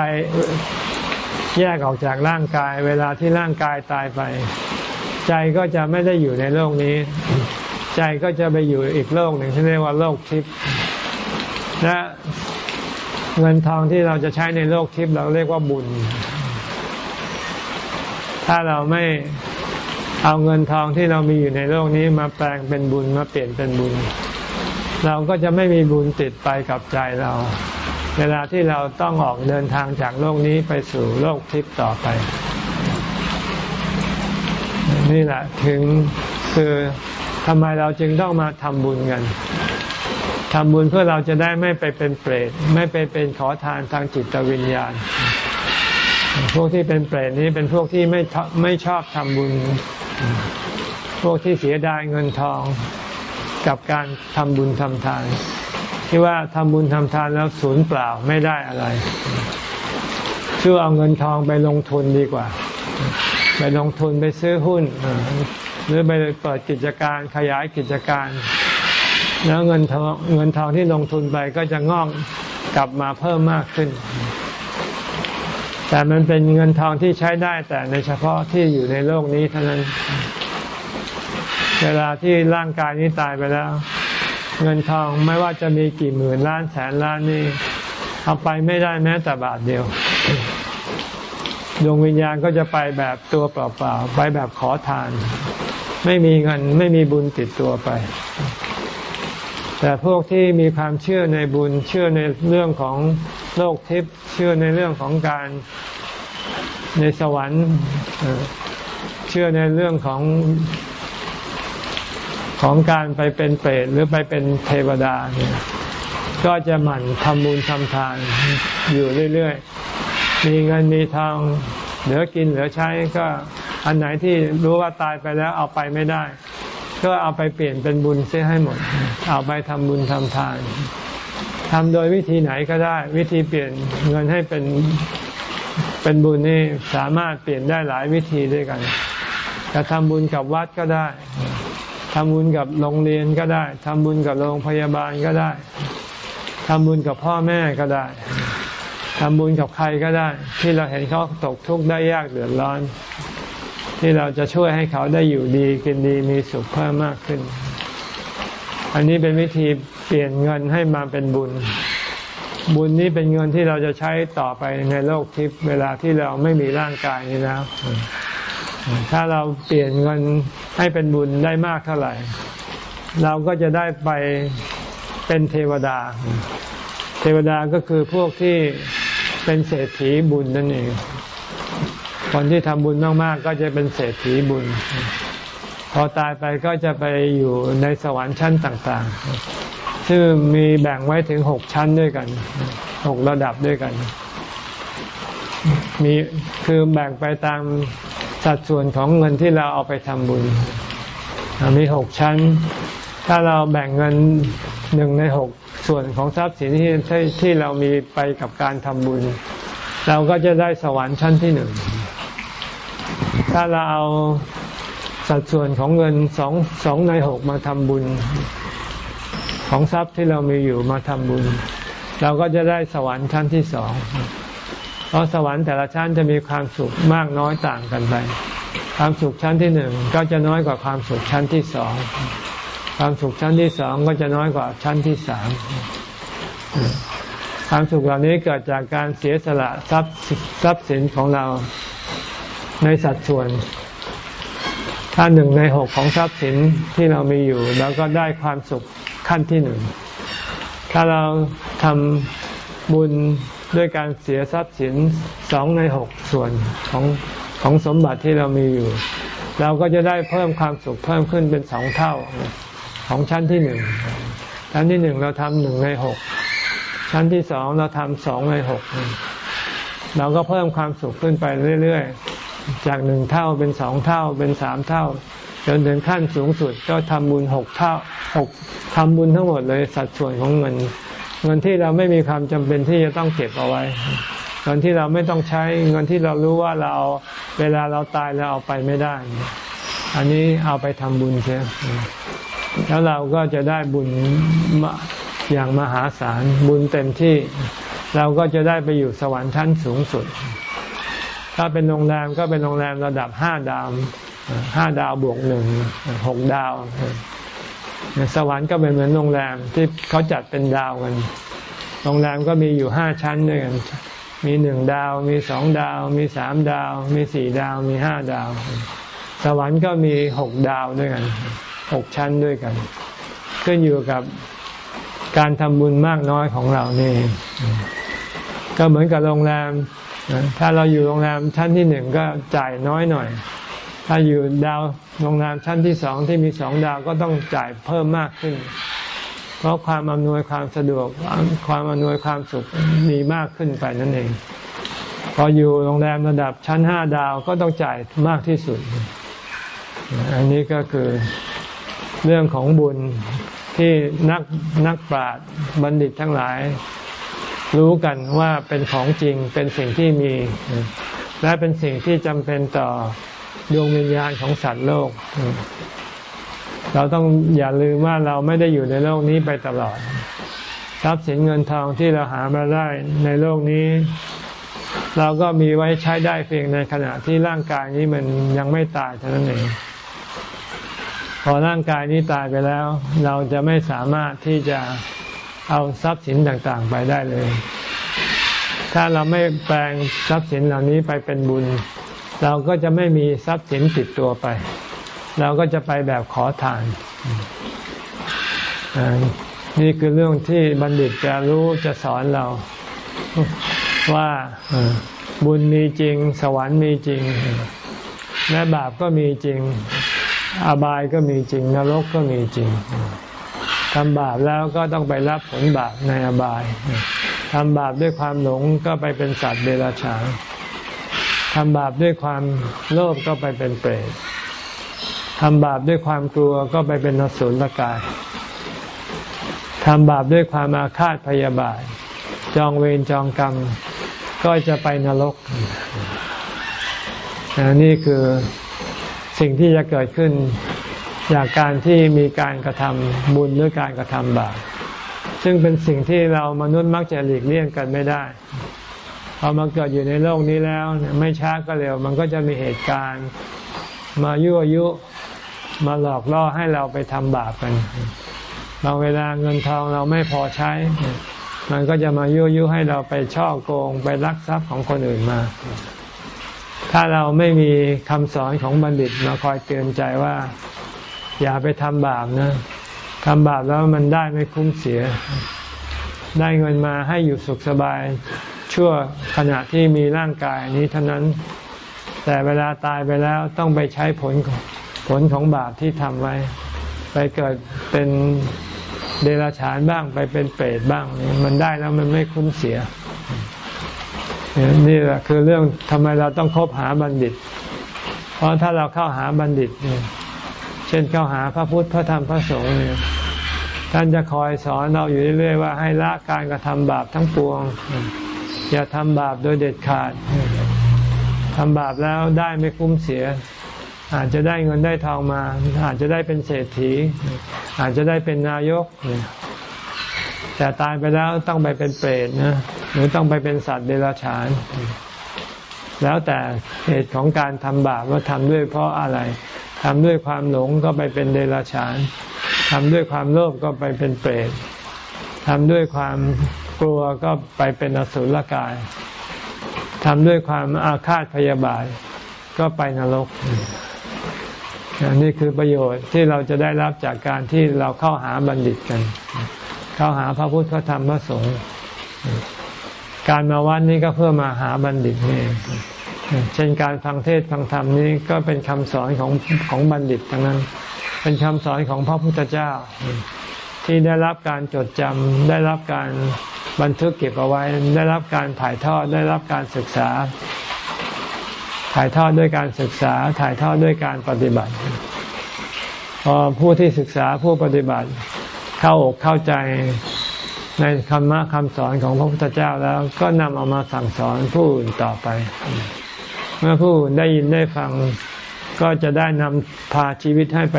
แยกออกจากร่างกาย เวลาที่ร่างกายตายไป ใจก็จะไม่ได้อยู่ในโลกนี้ ใจก็จะไปอยู่อีกโลกหนึ่งที่เรียกว่าโลกทิพย์และเงินทองที่เราจะใช้ในโลกทิพย์เราเรียกว่าบุญ ถ้าเราไม่เอาเงินทองที่เรามีอยู่ในโลกนี้มาแปลงเป็นบุญมาเปลี่ยนเป็นบุญ เราก็จะไม่มีบุญติดไปกับใจเรา เวลาที่เราต้องออกเดินทางจากโลกนี้ไปสู่โลกทิพย์ต่อไป นี่แหละถึงคือทำไมเราจึงต้องมาทำบุญกันทำบุญเพื่อเราจะได้ไม่ไปเป็นเปรตไม่ไปเป็นขอทานทางจิตวิญญาณ พวกที่เป็นเปรตนี้เป็นพวกที่ไม่ไม่ชอบทำบุญ พวกที่เสียดายเงินทองกับการทำบุญทำทาน ที่ว่าทำบุญทำทานแล้วสูญเปล่าไม่ได้อะไรชื่อเอาเงินทองไปลงทุนดีกว่า ไปลงทุนไปซื้อหุ้น หรือไปเปิดกิจการขยายกิจการ แล้วเงินทองเงินทองที่ลงทุนไปก็จะงอกกลับมาเพิ่มมากขึ้น แต่มันเป็นเงินทองที่ใช้ได้แต่ในเฉพาะที่อยู่ในโลกนี้เท่านั้น เวลาที่ร่างกายนี้ตายไปแล้ว เงินทองไม่ว่าจะมีกี่หมื่นล้านแสนล้านนี่เอาไปไม่ได้แม้แต่บาทเดียว ดวงวิญญาณก็จะไปแบบตัวเปล่าๆไปแบบขอทาน ไม่มีเงินไม่มีบุญติดตัวไป แต่พวกที่มีความเชื่อในบุญเชื่อในเรื่องของโลกทิพย์เชื่อในเรื่องของการในสวรรค์เชื่อในเรื่องของ ของการไปเป็นเปรตหรือไปเป็นเทวดาเนี่ยก็จะหมั่นทำบุญทำทานอยู่เรื่อยๆ มีเงินมีทองเหลือกินเหลือใช้ก็อันไหนที่รู้ว่าตายไปแล้วเอาไปไม่ได้ ก็เอาไปเปลี่ยนเป็นบุญเสียให้หมด เอาไปทำบุญทำทานทำโดยวิธีไหนก็ได้ วิธีเปลี่ยนเงินให้เป็นเป็นบุญนี่สามารถเปลี่ยนได้หลายวิธีด้วยกันจะทำบุญกับวัดก็ได้ ทำบุญกับโรงเรียนก็ได้ทำบุญกับโรงพยาบาลก็ได้ทำบุญกับพ่อแม่ก็ได้ทำบุญกับใครก็ได้ ที่เราเห็นเขาตกทุกข์ได้ยากเดือดร้อน ที่เราจะช่วยให้เขาได้อยู่ดีกินดีมีสุขเพิ่มมากขึ้น อันนี้เป็นวิธีเปลี่ยนเงินให้มาเป็นบุญ บุญนี้เป็นเงินที่เราจะใช้ต่อไปในโลกทิพย์เวลาที่เราไม่มีร่างกายนี้แล้ว ถ้าเราเปลี่ยนเงินให้เป็นบุญได้มากเท่าไหร่ เราก็จะได้ไปเป็นเทวดา เทวดาก็คือพวกที่เป็นเศรษฐีบุญนั่นเอง คนที่ทำบุญมากๆ ก็จะเป็นเศรษฐีบุญ พอตายไปก็จะไปอยู่ในสวรรค์ชั้นต่างๆ ซึ่งมีแบ่งไว้ถึงหกชั้นด้วยกัน หกระดับด้วยกัน มีคือแบ่งไปตาม สัดส่วนของเงินที่เราเอาไปทำบุญ มีหกชั้น ถ้าเราแบ่งเงินหนึ่งในหกส่วนของทรัพย์สินที่ที่เรามีไปกับการทำบุญ เราก็จะได้สวรรค์ชั้นที่หนึ่ง ถ้าเราเอาสัดส่วนของเงินสองสองในหกมาทำบุญ ของทรัพย์ที่เรามีอยู่มาทำบุญ เราก็จะได้สวรรค์ชั้นที่สอง เพราะสวรรค์แต่ละชั้นจะมีความสุขมากน้อยต่างกันไป ความสุขชั้นที่หนึ่งก็จะน้อยกว่าความสุขชั้นที่สอง ความสุขชั้นที่สองก็จะน้อยกว่าชั้นที่สาม ความสุขเหล่านี้เกิดจากการเสียสละทรัพย์ทรัพย์สินของเราในสัดส่วน ถ้าหนึ่งในหกของทรัพย์สินที่เรามีอยู่เราก็ได้ความสุขขั้นที่หนึ่ง ถ้าเราทำบุญ ด้วยการเสียทรัพย์สินสองในหกส่วนของของสมบัติที่เรามีอยู่ เราก็จะได้เพิ่มความสุขเพิ่มขึ้นเป็นสองเท่าของชั้นที่หนึ่งชั้นที่หนึ่งเราทำหนึ่งในหกชั้นที่สองเราทำสองในหกเราก็เพิ่มความสุขขึ้นไปเรื่อยๆ จากหนึ่งเท่าเป็นสองเท่าเป็นสามเท่าจนถึงขั้นสูงสุดก็ทำบุญหกเท่าหกทำบุญทั้งหมดเลยสัดส่วนของเงิน เงินที่เราไม่มีความจำเป็นที่จะต้องเก็บเอาไว้ เงินที่เราไม่ต้องใช้เงินที่เรารู้ว่าเราเวลาเราตายเราเอาไปไม่ได้ อันนี้เอาไปทำบุญเสียแล้วเราก็จะได้บุญอย่างมหาศาลบุญเต็มที่ เราก็จะได้ไปอยู่สวรรค์ชั้นสูงสุด ถ้าเป็นโรงแรมก็เป็นโรงแรมระดับห้าดาวห้าดาวบวกหนึ่งหกดาว สวรรค์ก็เป็นเหมือนโรงแรมที่เขาจัดเป็นดาวกัน โรงแรมก็มีอยู่ห้าชั้นด้วยกัน มีหนึ่งดาว มีสองดาว มีสามดาว มีสี่ดาว มีห้าดาว สวรรค์ก็มีหกดาวด้วยกัน หกชั้นด้วยกัน ขึ้นอยู่กับการทำบุญมากน้อยของเรานี่ ก็เหมือนกับโรงแรม ถ้าเราอยู่โรงแรมชั้นที่หนึ่งก็จ่ายน้อยหน่อย ถ้าอยู่ดาวโรงแรมชั้นที่สองที่มีสองดาวก็ต้องจ่ายเพิ่มมากขึ้น เพราะความอำนวยความสะดวกความอำนวยความสุขมีมากขึ้นไปนั่นเอง พออยู่โรงแรมระดับชั้นห้าดาวก็ต้องจ่ายมากที่สุด อันนี้ก็คือเรื่องของบุญที่นักนักปราชญ์บัณฑิตทั้งหลาย รู้กันว่าเป็นของจริงเป็นสิ่งที่มี และเป็นสิ่งที่จำเป็นต่อ ดวงวิญญาณของสัตว์โลก เราต้องอย่าลืมว่าเราไม่ได้อยู่ในโลกนี้ไปตลอด ทรัพย์สินเงินทองที่เราหามาได้ในโลกนี้ เราก็มีไว้ใช้ได้เพียงในขณะที่ร่างกายนี้มันยังไม่ตายเท่านั้นเองพอร่างกายนี้ตายไปแล้ว เราจะไม่สามารถที่จะเอาทรัพย์สินต่างๆ ไปได้เลย ถ้าเราไม่แปลงทรัพย์สินเหล่านี้ไปเป็นบุญ เราก็จะไม่มีทรัพย์สินติดตัวไป เราก็จะไปแบบขอทาน นี่คือเรื่องที่บัณฑิตจะรู้จะสอนเราว่าบุญมีจริง สวรรค์มีจริง และบาปก็มีจริง อบายก็มีจริง นรกก็มีจริงทำบาปแล้วก็ต้องไปรับผลบาปในอบายทำบาปด้วยความหลงก็ไปเป็นสัตว์เดรัจฉาน ทำบาปด้วยความโลภก็ไปเป็นเปรตทำบาปด้วยความกลัวก็ไปเป็นนสุลกายทำบาปด้วยความอาฆาตพยาบาท จองเวรจองกรรม ก็จะไปนรกนี่คือสิ่งที่จะเกิดขึ้นจากการที่มีการกระทำบุญหรือการกระทำบาปซึ่งเป็นสิ่งที่เรามนุษย์มักจะหลีกเลี่ยงกันไม่ได้ พอมาเกิดอยู่ในโลกนี้แล้วไม่ช้าก็เร็ว มันก็จะมีเหตุการณ์มายั่วยุมาหลอกล่อให้เราไปทำบาปกันบางเวลาเงินทองเราไม่พอใช้ มันก็จะมายั่วยุให้เราไปช่อโกงไปลักทรัพย์ของคนอื่นมา ถ้าเราไม่มีคำสอนของบัณฑิตมาคอยเตือนใจว่า อย่าไปทำบาปนะทำบาปแล้วมันได้ไม่คุ้มเสีย ได้เงินมาให้อยู่สุขสบาย ชั่วขณะที่มีร่างกายนี้เท่านั้น แต่เวลาตายไปแล้วต้องไปใช้ผลผลของบาปที่ทำไว้ ไปเกิดเป็นเดรัจฉานบ้างไปเป็นเปรตบ้าง มันได้แล้วมันไม่คุ้มเสีย นี่แหละคือเรื่องทำไมเราต้องคบหาบัณฑิต เพราะถ้าเราเข้าหาบัณฑิตเนี่ยเช่นเข้าหาพระพุทธพระธรรมพระสงฆ์เนี่ยท่านจะคอยสอนเราอยู่เรื่อยๆว่าให้ละการกระทำบาปทั้งปวง อย่าทำบาปโดยเด็ดขาดทำบาปแล้วได้ไม่คุ้มเสีย อาจจะได้เงินได้ทองมา อาจจะได้เป็นเศรษฐี อาจจะได้เป็นนายก แต่ตายไปแล้วต้องไปเป็นเปรตนะหรือต้องไปเป็นสัตว์เดรัจฉาน แล้วแต่เหตุของการทำบาปว่าทำด้วยเพราะอะไรทำด้วยความหลงก็ไปเป็นเดรัจฉานทำด้วยความโลภก็ไปเป็นเปรตทำด้วยความ กลัวก็ไปเป็นอสุรกายทำด้วยความอาฆาตพยาบาท ก็ไปนรกนี่คือประโยชน์ที่เราจะได้รับจากการที่เราเข้าหาบัณฑิตกัน เข้าหาพระพุทธพระธรรมพระสงฆ์การมาวัดนี้ก็เพื่อมาหาบัณฑิตนี่เช่นการฟังเทศฟังธรรมนี้ก็เป็นคำสอนของของบัณฑิตทั้งนั้น เป็นคำสอนของพระพุทธเจ้า ที่ได้รับการจดจำได้รับการ บันทึกเก็บเอาไว้ได้รับการถ่ายทอดได้รับการศึกษา ถ่ายทอดด้วยการศึกษาถ่ายทอดด้วยการปฏิบัติพอผู้ที่ศึกษาผู้ปฏิบัติเข้าอกเข้าใจในคำมะคำสอนของพระพุทธเจ้าแล้วก็นำเอามาสั่งสอนผู้อื่นต่อไป เมื่อผู้ได้ยินได้ฟังก็จะได้นำพาชีวิตให้ไป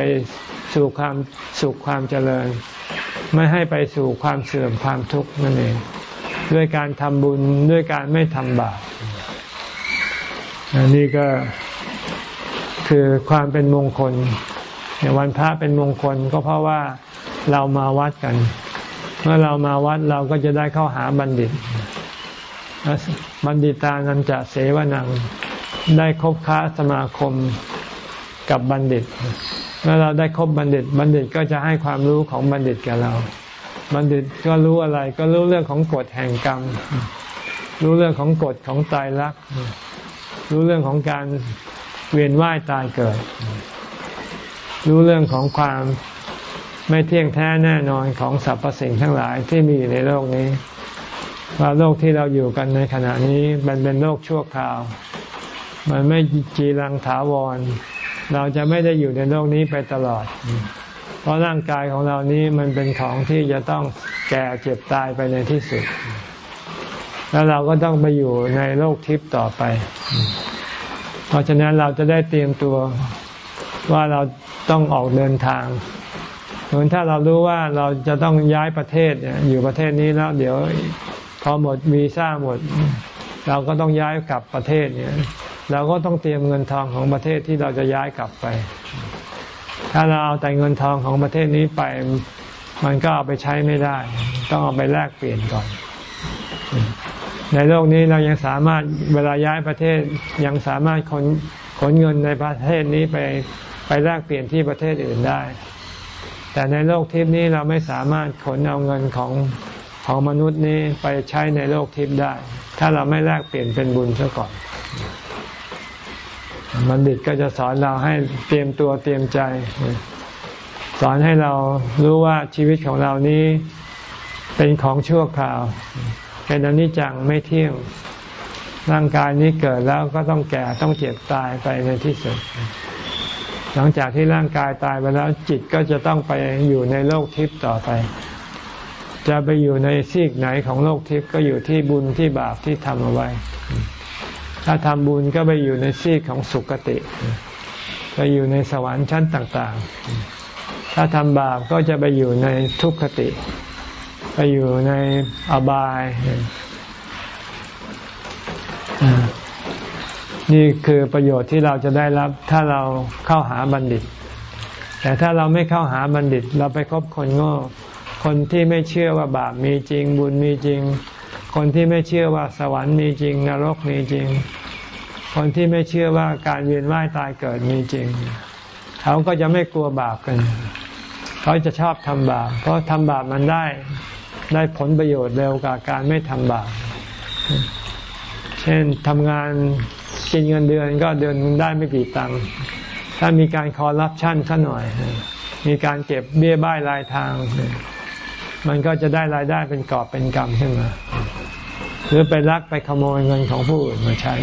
สู่ความสุขความเจริญ ไม่ให้ไปสู่ความเสื่อมความทุกข์นั่นเอง ด้วยการทำบุญด้วยการไม่ทำบาปอันนี้ก็คือความเป็นมงคลวันพระเป็นมงคลก็เพราะว่าเรามาวัดกัน เมื่อเรามาวัดเราก็จะได้เข้าหาบัณฑิต บัณฑิตานันจะเสวนังได้คบค้าสมาคมกับบัณฑิต เมื่อเราได้คบบัณฑิต บัณฑิตก็จะให้ความรู้ของบัณฑิตแก่เรา บัณฑิตก็รู้อะไร ก็รู้เรื่องของกฎแห่งกรรม รู้เรื่องของกฎของตายรัก รู้เรื่องของการเวียนว่ายตายเกิด รู้เรื่องของความไม่เที่ยงแท้แน่นอนของสรรพสิ่งทั้งหลายที่มีอยู่ในโลกนี้ ว่าโลกที่เราอยู่กันในขณะนี้ มันเป็นโลกชั่วคราว มันไม่จีรังถาวร เราจะไม่ได้อยู่ในโลกนี้ไปตลอด เพราะร่างกายของเรานี้มันเป็นของที่จะต้องแก่เจ็บตายไปในที่สุด แล้วเราก็ต้องไปอยู่ในโลกทิพย์ต่อไป เพราะฉะนั้นเราจะได้เตรียมตัวว่าเราต้องออกเดินทางเหมือนถ้าเรารู้ว่าเราจะต้องย้ายประเทศอยู่ประเทศนี้แล้วเดี๋ยวพอหมดวีซ่าหมด เราก็ต้องย้ายกลับประเทศเนี่ย เราก็ต้องเตรียมเงินทองของประเทศที่เราจะย้ายกลับไป ถ้าเราเอาแต่เงินทองของประเทศนี้ไป มันก็เอาไปใช้ไม่ได้ ต้องเอาไปแลกเปลี่ยนก่อน ในโลกนี้เรายังสามารถเวลาย้ายประเทศยังสามารถขนขนเงินในประเทศนี้ไปไปแลกเปลี่ยนที่ประเทศอื่นได้ แต่ในโลกทิพย์นี้เราไม่สามารถขนเอาเงินของของมนุษย์นี้ไปใช้ในโลกทิพย์ได้ ถ้าเราไม่แลกเปลี่ยนเป็นบุญซะก่อน บัณฑิตก็จะสอนเราให้เตรียมตัวเตรียมใจ สอนให้เรารู้ว่าชีวิตของเรานี้เป็นของชั่วคราว เป็นอนิจจังไม่เที่ยงร่างกายนี้เกิดแล้วก็ต้องแก่ต้องเจ็บตายไปในที่สุด หลังจากที่ร่างกายตายไปแล้วจิตก็จะต้องไปอยู่ในโลกทิพย์ต่อไป จะไปอยู่ในซีกไหนของโลกทิพย์ก็อยู่ที่บุญที่บาปที่ทำเอาไว้ ถ้าทำบุญก็ไปอยู่ในซีกของสุคติ ไปอยู่ในสวรรค์ชั้นต่างๆ ถ้าทำบาปก็จะไปอยู่ในทุกขติ ไปอยู่ในอบาย นี่คือประโยชน์ที่เราจะได้รับถ้าเราเข้าหาบัณฑิต แต่ถ้าเราไม่เข้าหาบัณฑิต เราไปคบคนโง่ คนที่ไม่เชื่อว่าบาปมีจริงบุญมีจริง คนที่ไม่เชื่อว่าสวรรค์มีจริง นรกมีจริง คนที่ไม่เชื่อว่าการเวียนว่ายตายเกิดมีจริง เขาก็จะไม่กลัวบาปกัน เขาจะชอบทำบาปเพราะทำบาปมันได้ได้ผลประโยชน์เร็วกว่าการไม่ทำบาปเช่นทำงานกินเงินเดือนก็เดือนได้ไม่กี่ตังค์ถ้ามีการคอร์รัปชันซะหน่อย มีการเก็บเบี้ยบ้ายรายทาง มันก็จะได้รายได้เป็นกอบเป็นกรรมขึ้นมา หรือไปลักไปขโมยเงินของผู้อื่นมาใช้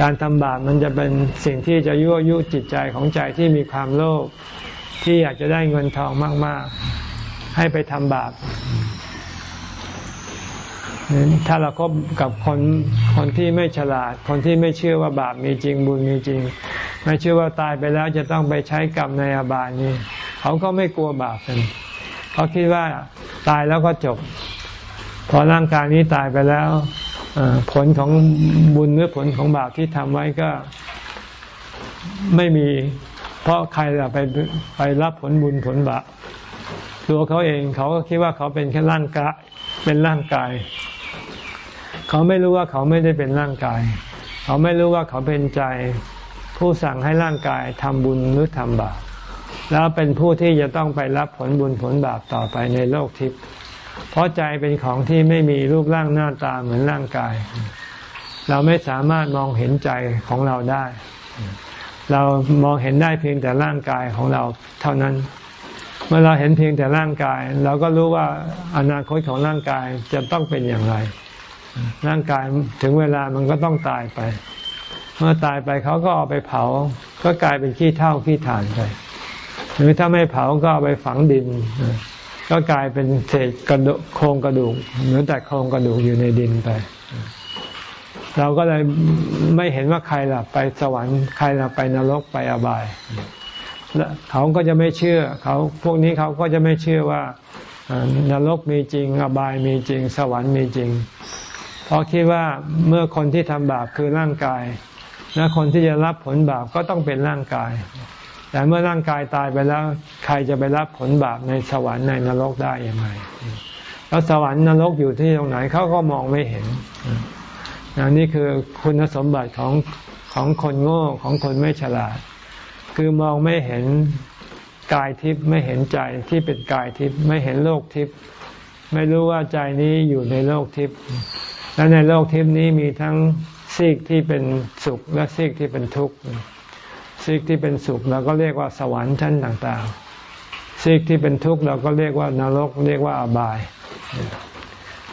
การทำบาปมันจะเป็นสิ่งที่จะยั่วยุจิตใจของใจที่มีความโลภที่อยากจะได้เงินทองมาก ๆ ให้ไปทำบาปถ้าเราคบกับคนคนที่ไม่ฉลาด คนที่ไม่เชื่อว่าบาปมีจริงบุญมีจริง ไม่เชื่อว่าตายไปแล้วจะต้องไปใช้กรรมในอบายนี้ เขาก็ไม่กลัวบาปกัน เขาคิดว่าตายแล้วก็จบ พอร่างกายนี้ตายไปแล้วผลของบุญหรือผลของบาปที่ทำไว้ก็ไม่มี เพราะใครจะไปไปรับผลบุญผลบาปตัวเขาเองเขาก็คิดว่าเขาเป็นแค่ร่างกายเป็นร่างกาย เขาไม่รู้ว่าเขาไม่ได้เป็นร่างกาย เขาไม่รู้ว่าเขาเป็นใจผู้สั่งให้ร่างกายทำบุญหรือทำบาป แล้วเป็นผู้ที่จะต้องไปรับผลบุญผลบาปต่อไปในโลกทิพย์เพราะใจเป็นของที่ไม่มีรูปร่างหน้าตาเหมือนร่างกาย เราไม่สามารถมองเห็นใจของเราได้ เรามองเห็นได้เพียงแต่ร่างกายของเราเท่านั้น เมื่อเราเห็นเพียงแต่ร่างกาย เราก็รู้ว่าอนาคตของร่างกายจะต้องเป็นอย่างไร ร่างกายถึงเวลามันก็ต้องตายไป เมื่อตายไปเขาก็เอาไปเผา ก็กลายเป็นขี้เท่าขี้ถ่านไป หรือถ้าไม่เผาก็เอาไปฝังดิน ก็กลายเป็นเศษกระดูกโครงกระดูกเหมือนแต่โครงกระดูกอยู่ในดินไป เราก็เลยไม่เห็นว่าใครล่ะไปสวรรค์ใครล่ะไปนรกไปอบายเขาก็จะไม่เชื่อเขาพวกนี้เขาก็จะไม่เชื่อว่านรกมีจริง อบายมีจริง สวรรค์มีจริง เพราะคิดว่าเมื่อคนที่ทำบาปคือร่างกาย และคนที่จะรับผลบาปก็ต้องเป็นร่างกาย แต่เมื่อร่างกายตายไปแล้ว ใครจะไปรับผลบาปในสวรรค์ในนรกได้อย่างไรแล้วสวรรค์นรกอยู่ที่ตรงไหนเขาก็มองไม่เห็นนนี่คือคุณสมบัติของของคนโง่ของคนไม่ฉลาด คือมองไม่เห็นกายทิพย์ไม่เห็นใจที่เป็นกายทิพย์ไม่เห็นโลกทิพย์ไม่รู้ว่าใจนี้อยู่ในโลกทิพย์และในโลกทิพย์นี้มีทั้งซีกที่เป็นสุขและซีกที่เป็นทุกข์ ซีกที่เป็นสุขเราก็เรียกว่าสวรรค์ชั้นต่างๆซีกที่เป็นทุกข์เราก็เรียกว่านรก เรียกว่าอบาย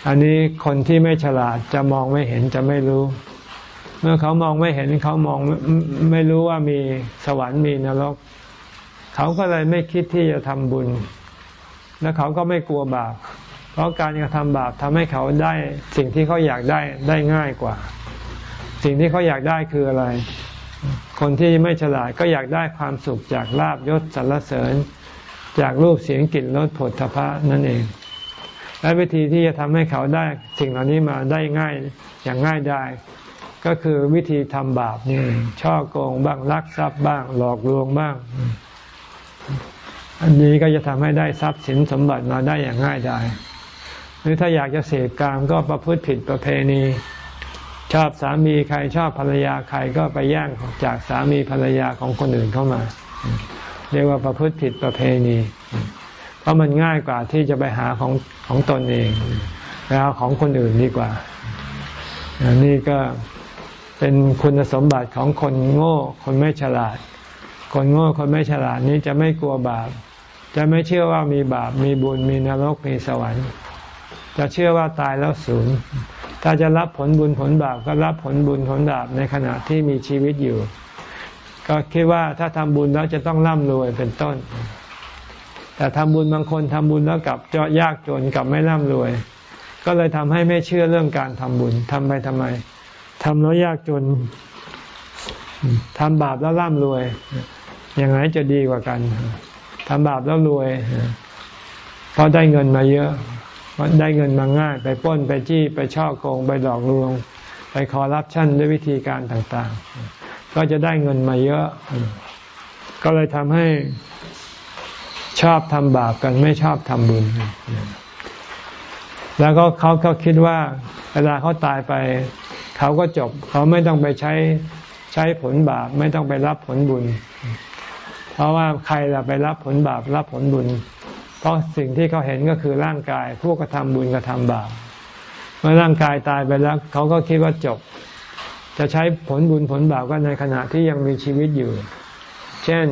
อันนี้คนที่ไม่ฉลาดจะมองไม่เห็นจะไม่รู้ เมื่อเขามองไม่เห็นเขามองไม่รู้ว่ามีสวรรค์มีนรก เขาก็เลยไม่คิดที่จะทำบุญ และเขาก็ไม่กลัวบาปเพราะการกระทำบาปทำให้เขาได้สิ่งที่เขาอยากได้ได้ง่ายกว่า สิ่งที่เขาอยากได้คืออะไร คนที่ไม่ฉลาดก็อยากได้ความสุขจากลาบยศสรรเสริญ จากรูปเสียงกลิ่นรสผลทพะนั่นเอง และวิธีที่จะทำให้เขาได้สิ่งเหล่านี้มาได้ง่ายอย่างง่ายได้ ก็คือวิธีทำบาปนี่ช่อโกงบ้างลักทรัพย์บ้าง หลอกลวงบ้าง อันนี้ก็จะทำให้ได้ทรัพย์สินสมบัติมาได้อย่างง่ายได้หรือถ้าอยากจะเสพกามก็ประพฤติผิดประเพณี ชอบสามีใครชอบภรรยาใครก็ไปแย่งจากสามีภรรยาของคนอื่นเข้ามา เรียกว่าประพฤติผิดประเพณี เพราะมันง่ายกว่าที่จะไปหาของของตนเองแล้วของคนอื่นดีกว่าอันนี้ก็เป็นคุณสมบัติของคนโง่ คนไม่ฉลาด คนโง่คนไม่ฉลาดนี้จะไม่กลัวบาป จะไม่เชื่อว่ามีบาปมีบุญมีนรกมีสวรรค์ จะเชื่อว่าตายแล้วสูญ ถ้าจะรับผลบุญผลบาปก็รับผลบุญผลบาปในขณะที่มีชีวิตอยู่ ก็คิดว่าถ้าทำบุญแล้วจะต้องร่ำรวยเป็นต้น แต่ทำบุญบางคนทำบุญแล้วกลับเจาะยากจนกลับไม่ร่ำรวย ก็เลยทำให้ไม่เชื่อเรื่องการทำบุญทำไปทำไมทำแล้วยากจนทำบาปแล้วร่ำรวย อย่างไรจะดีกว่ากันทำบาปแล้วรวยเพราะได้เงินมาเยอะ ได้เงินมาง่าย ไปป้นไปจี้ไปช่อโกงไปหลอกลวง ไปคอรับชั่นด้วยวิธีการต่างๆ ก็จะได้เงินมาเยอะ ก็เลยทำให้ชอบทำบาปกันไม่ชอบทำบุญ แล้วก็เขาก็คิดว่า เวลาเขาตายไป เขาก็จบ เขาไม่ต้องไปใช้ใช้ผลบาป ไม่ต้องไปรับผลบุญ เพราะว่าใครจะไปรับผลบาปรับผลบุญ เพราะสิ่งที่เขาเห็นก็คือร่างกาย ผู้กระทำบุญกระทำบาปเมื่อร่างกายตายไปแล้ว เขาก็คิดว่าจบ จะใช้ผลบุญผลบาปก็ในขณะที่ยังมีชีวิตอยู่ เช่น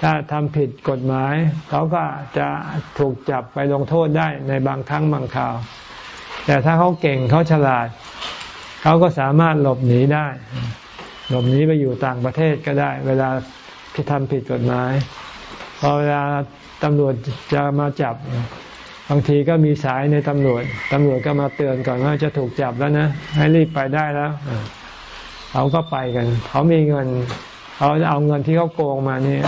ถ้าทำผิดกฎหมาย เขาก็จะถูกจับไปลงโทษได้ในบางครั้งบางคราว แต่ถ้าเขาเก่งเขาฉลาด เขาก็สามารถหลบหนีได้ หลบหนีไปอยู่ต่างประเทศก็ได้ เวลาที่ทำผิดกฎหมายพอเวลา ตำรวจจะมาจับบางทีก็มีสายในตำรวจตำรวจก็มาเตือนก่อนว่าจะถูกจับแล้วนะ ให้รีบไปได้แล้วเขาก็ไปกันเขามีเงินเขาจะเอาเงินที่เขาโกงมานี่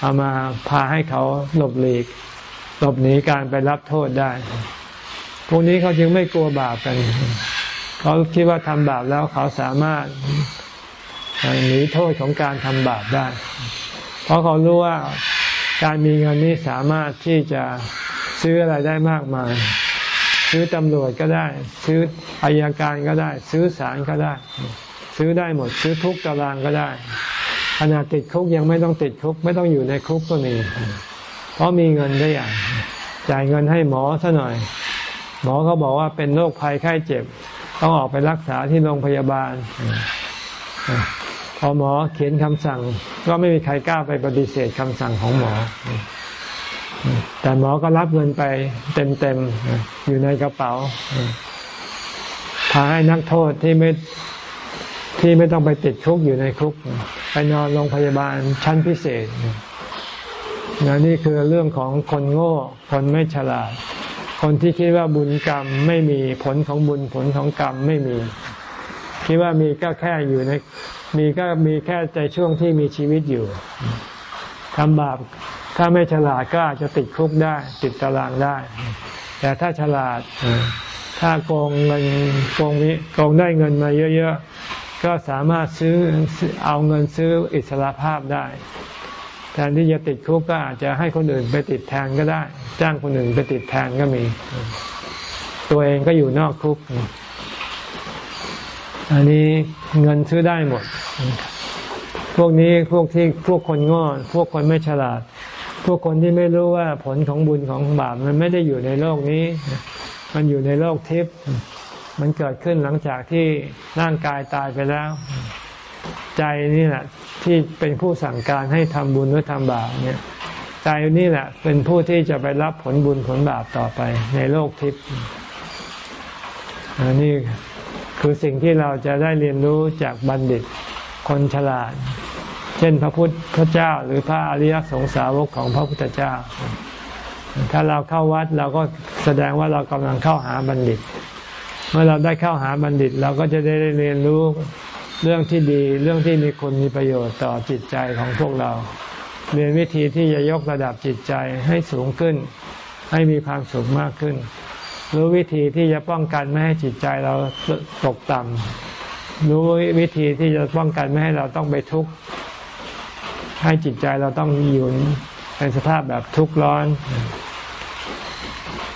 เอามาพาให้เขาหลบหลีก หลบหนีการไปรับโทษได้ พวกนี้เขาจึงไม่กลัวบาปกัน เขาคิดว่าทำบาปแล้วเขาสามารถหนีโทษของการทำบาปได้ เพราะเขารู้ว่า การมีเงินนี้สามารถที่จะซื้ออะไรได้มากมาย ซื้อตำรวจก็ได้ ซื้ออายการก็ได้ ซื้อศาลก็ได้ ซื้อได้หมด ซื้อทุกตารางก็ได้ขนาดติดคุกยังไม่ต้องติดคุก ไม่ต้องอยู่ในคุกก็มี เพราะมีเงินได้อย่าง จ่ายเงินให้หมอซะหน่อย หมอเขาบอกว่าเป็นโรคภัยไข้เจ็บ ต้องออกไปรักษาที่โรงพยาบาล พอหมอเขียนคำสั่ง ก็ไม่มีใครกล้าไปปฏิเสธคำสั่งของหมอ แต่หมอก็รับเงินไปเต็มๆ อยู่ในกระเป๋าพาให้นักโทษที่ไม่ที่ไม่ต้องไปติดคุกอยู่ในคุก ไปนอนโรงพยาบาลชั้นพิเศษนนี่คือเรื่องของคนโง่ คนไม่ฉลาด คนที่คิดว่าบุญกรรมไม่มีผลของบุญผลของกรรมไม่มี คิดว่ามีก็แค่อยู่ใน มีก็มีแค่ใจช่วงที่มีชีวิตอยู่ทำบาปถ้าไม่ฉลาดก็อาจจะติดคุกได้ ติดตารางได้ แต่ถ้าฉลาดถ้าโกงเงินโกงวิโกงได้เงินมาเยอะๆ ก็สามารถซื้อเอาเงินซื้ออิสระภาพได้แทนที่จะติดคุกก็อาจจะให้คนอื่นไปติดแทนก็ได้ จ้างคนอื่นไปติดแทนก็มี ตัวเองก็อยู่นอกคุก อันนี้เงินซื้อได้หมด พวกนี้พวกที่พวกคนง่อพวกคนไม่ฉลาด พวกคนที่ไม่รู้ว่าผลของบุญของบาปมันไม่ได้อยู่ในโลกนี้ มันอยู่ในโลกทิพย์มันเกิดขึ้นหลังจากที่ร่างกายตายไปแล้ว ใจนี่แหละที่เป็นผู้สั่งการให้ทำบุญหรือทำบาปเนี่ยใจนี่แหละเป็นผู้ที่จะไปรับผลบุญผลบาปต่อไปในโลกทิพย์นี่ คือสิ่งที่เราจะได้เรียนรู้จากบัณฑิตคนฉลาด เช่นพระพุทธเจ้า หรือพระอริยสงสาวกของพระพุทธเจ้า ถ้าเราเข้าวัดเราก็แสดงว่าเรากำลังเข้าหาบัณฑิต เมื่อเราได้เข้าหาบัณฑิต เราก็จะได้เรียนรู้เรื่องที่ดีเรื่องที่มีคุณมีประโยชน์ต่อจิตใจของพวกเรา เรียนวิธีที่จะยกระดับจิตใจให้สูงขึ้น ให้มีความสุขมากขึ้น รู้วิธีที่จะป้องกันไม่ให้จิตใจเราตกต่ำรู้วิธีที่จะป้องกันไม่ให้เราต้องไปทุกข์ให้จิตใจเราต้องอยู่ในสภาพแบบทุกข์ร้อน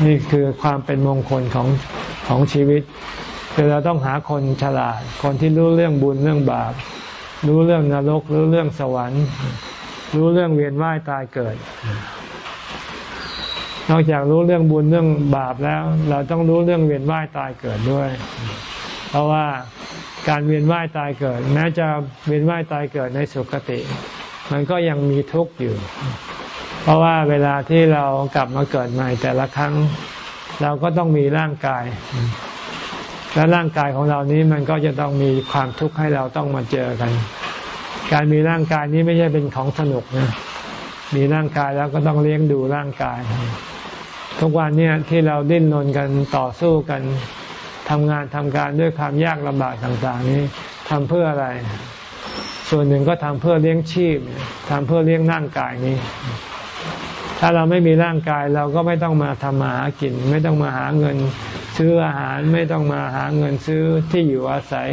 นี่คือความเป็นมงคลของของชีวิตคือเราต้องหาคนฉลาด คนที่รู้เรื่องบุญเรื่องบาป รู้เรื่องนรก รู้เรื่องสวรรค์ รู้เรื่องเวียนว่ายตายเกิด นอกจากรู้เรื่องบุญเรื่องบาปแล้ว เราต้องรู้เรื่องเวียนว่ายตายเกิดด้วย เพราะว่าการเวียนว่ายตายเกิด แม้จะเวียนว่ายตายเกิดในสุคติ มันก็ยังมีทุกข์อยู่ เพราะว่าเวลาที่เรากลับมาเกิดใหม่แต่ละครั้ง เราก็ต้องมีร่างกาย และร่างกายของเรานี้มันก็จะต้องมีความทุกข์ให้เราต้องมาเจอกัน การมีร่างกายนี้ไม่ใช่เป็นของสนุกนะมีร่างกายแล้วก็ต้องเลี้ยงดูร่างกาย ทุกวันนี้ที่เราดิ้นรนกันต่อสู้กันทำงานทำการด้วยความยากลำบากต่าง ๆ นี้ทำเพื่ออะไร ส่วนหนึ่งก็ทำเพื่อเลี้ยงชีพทำเพื่อเลี้ยงร่างกายนี้ ถ้าเราไม่มีร่างกายเราก็ไม่ต้องมาทำมาหากิน ไม่ต้องมาหาเงิน ซื้ออาหารไม่ต้องมาหาเงินซื้อที่อยู่อาศัย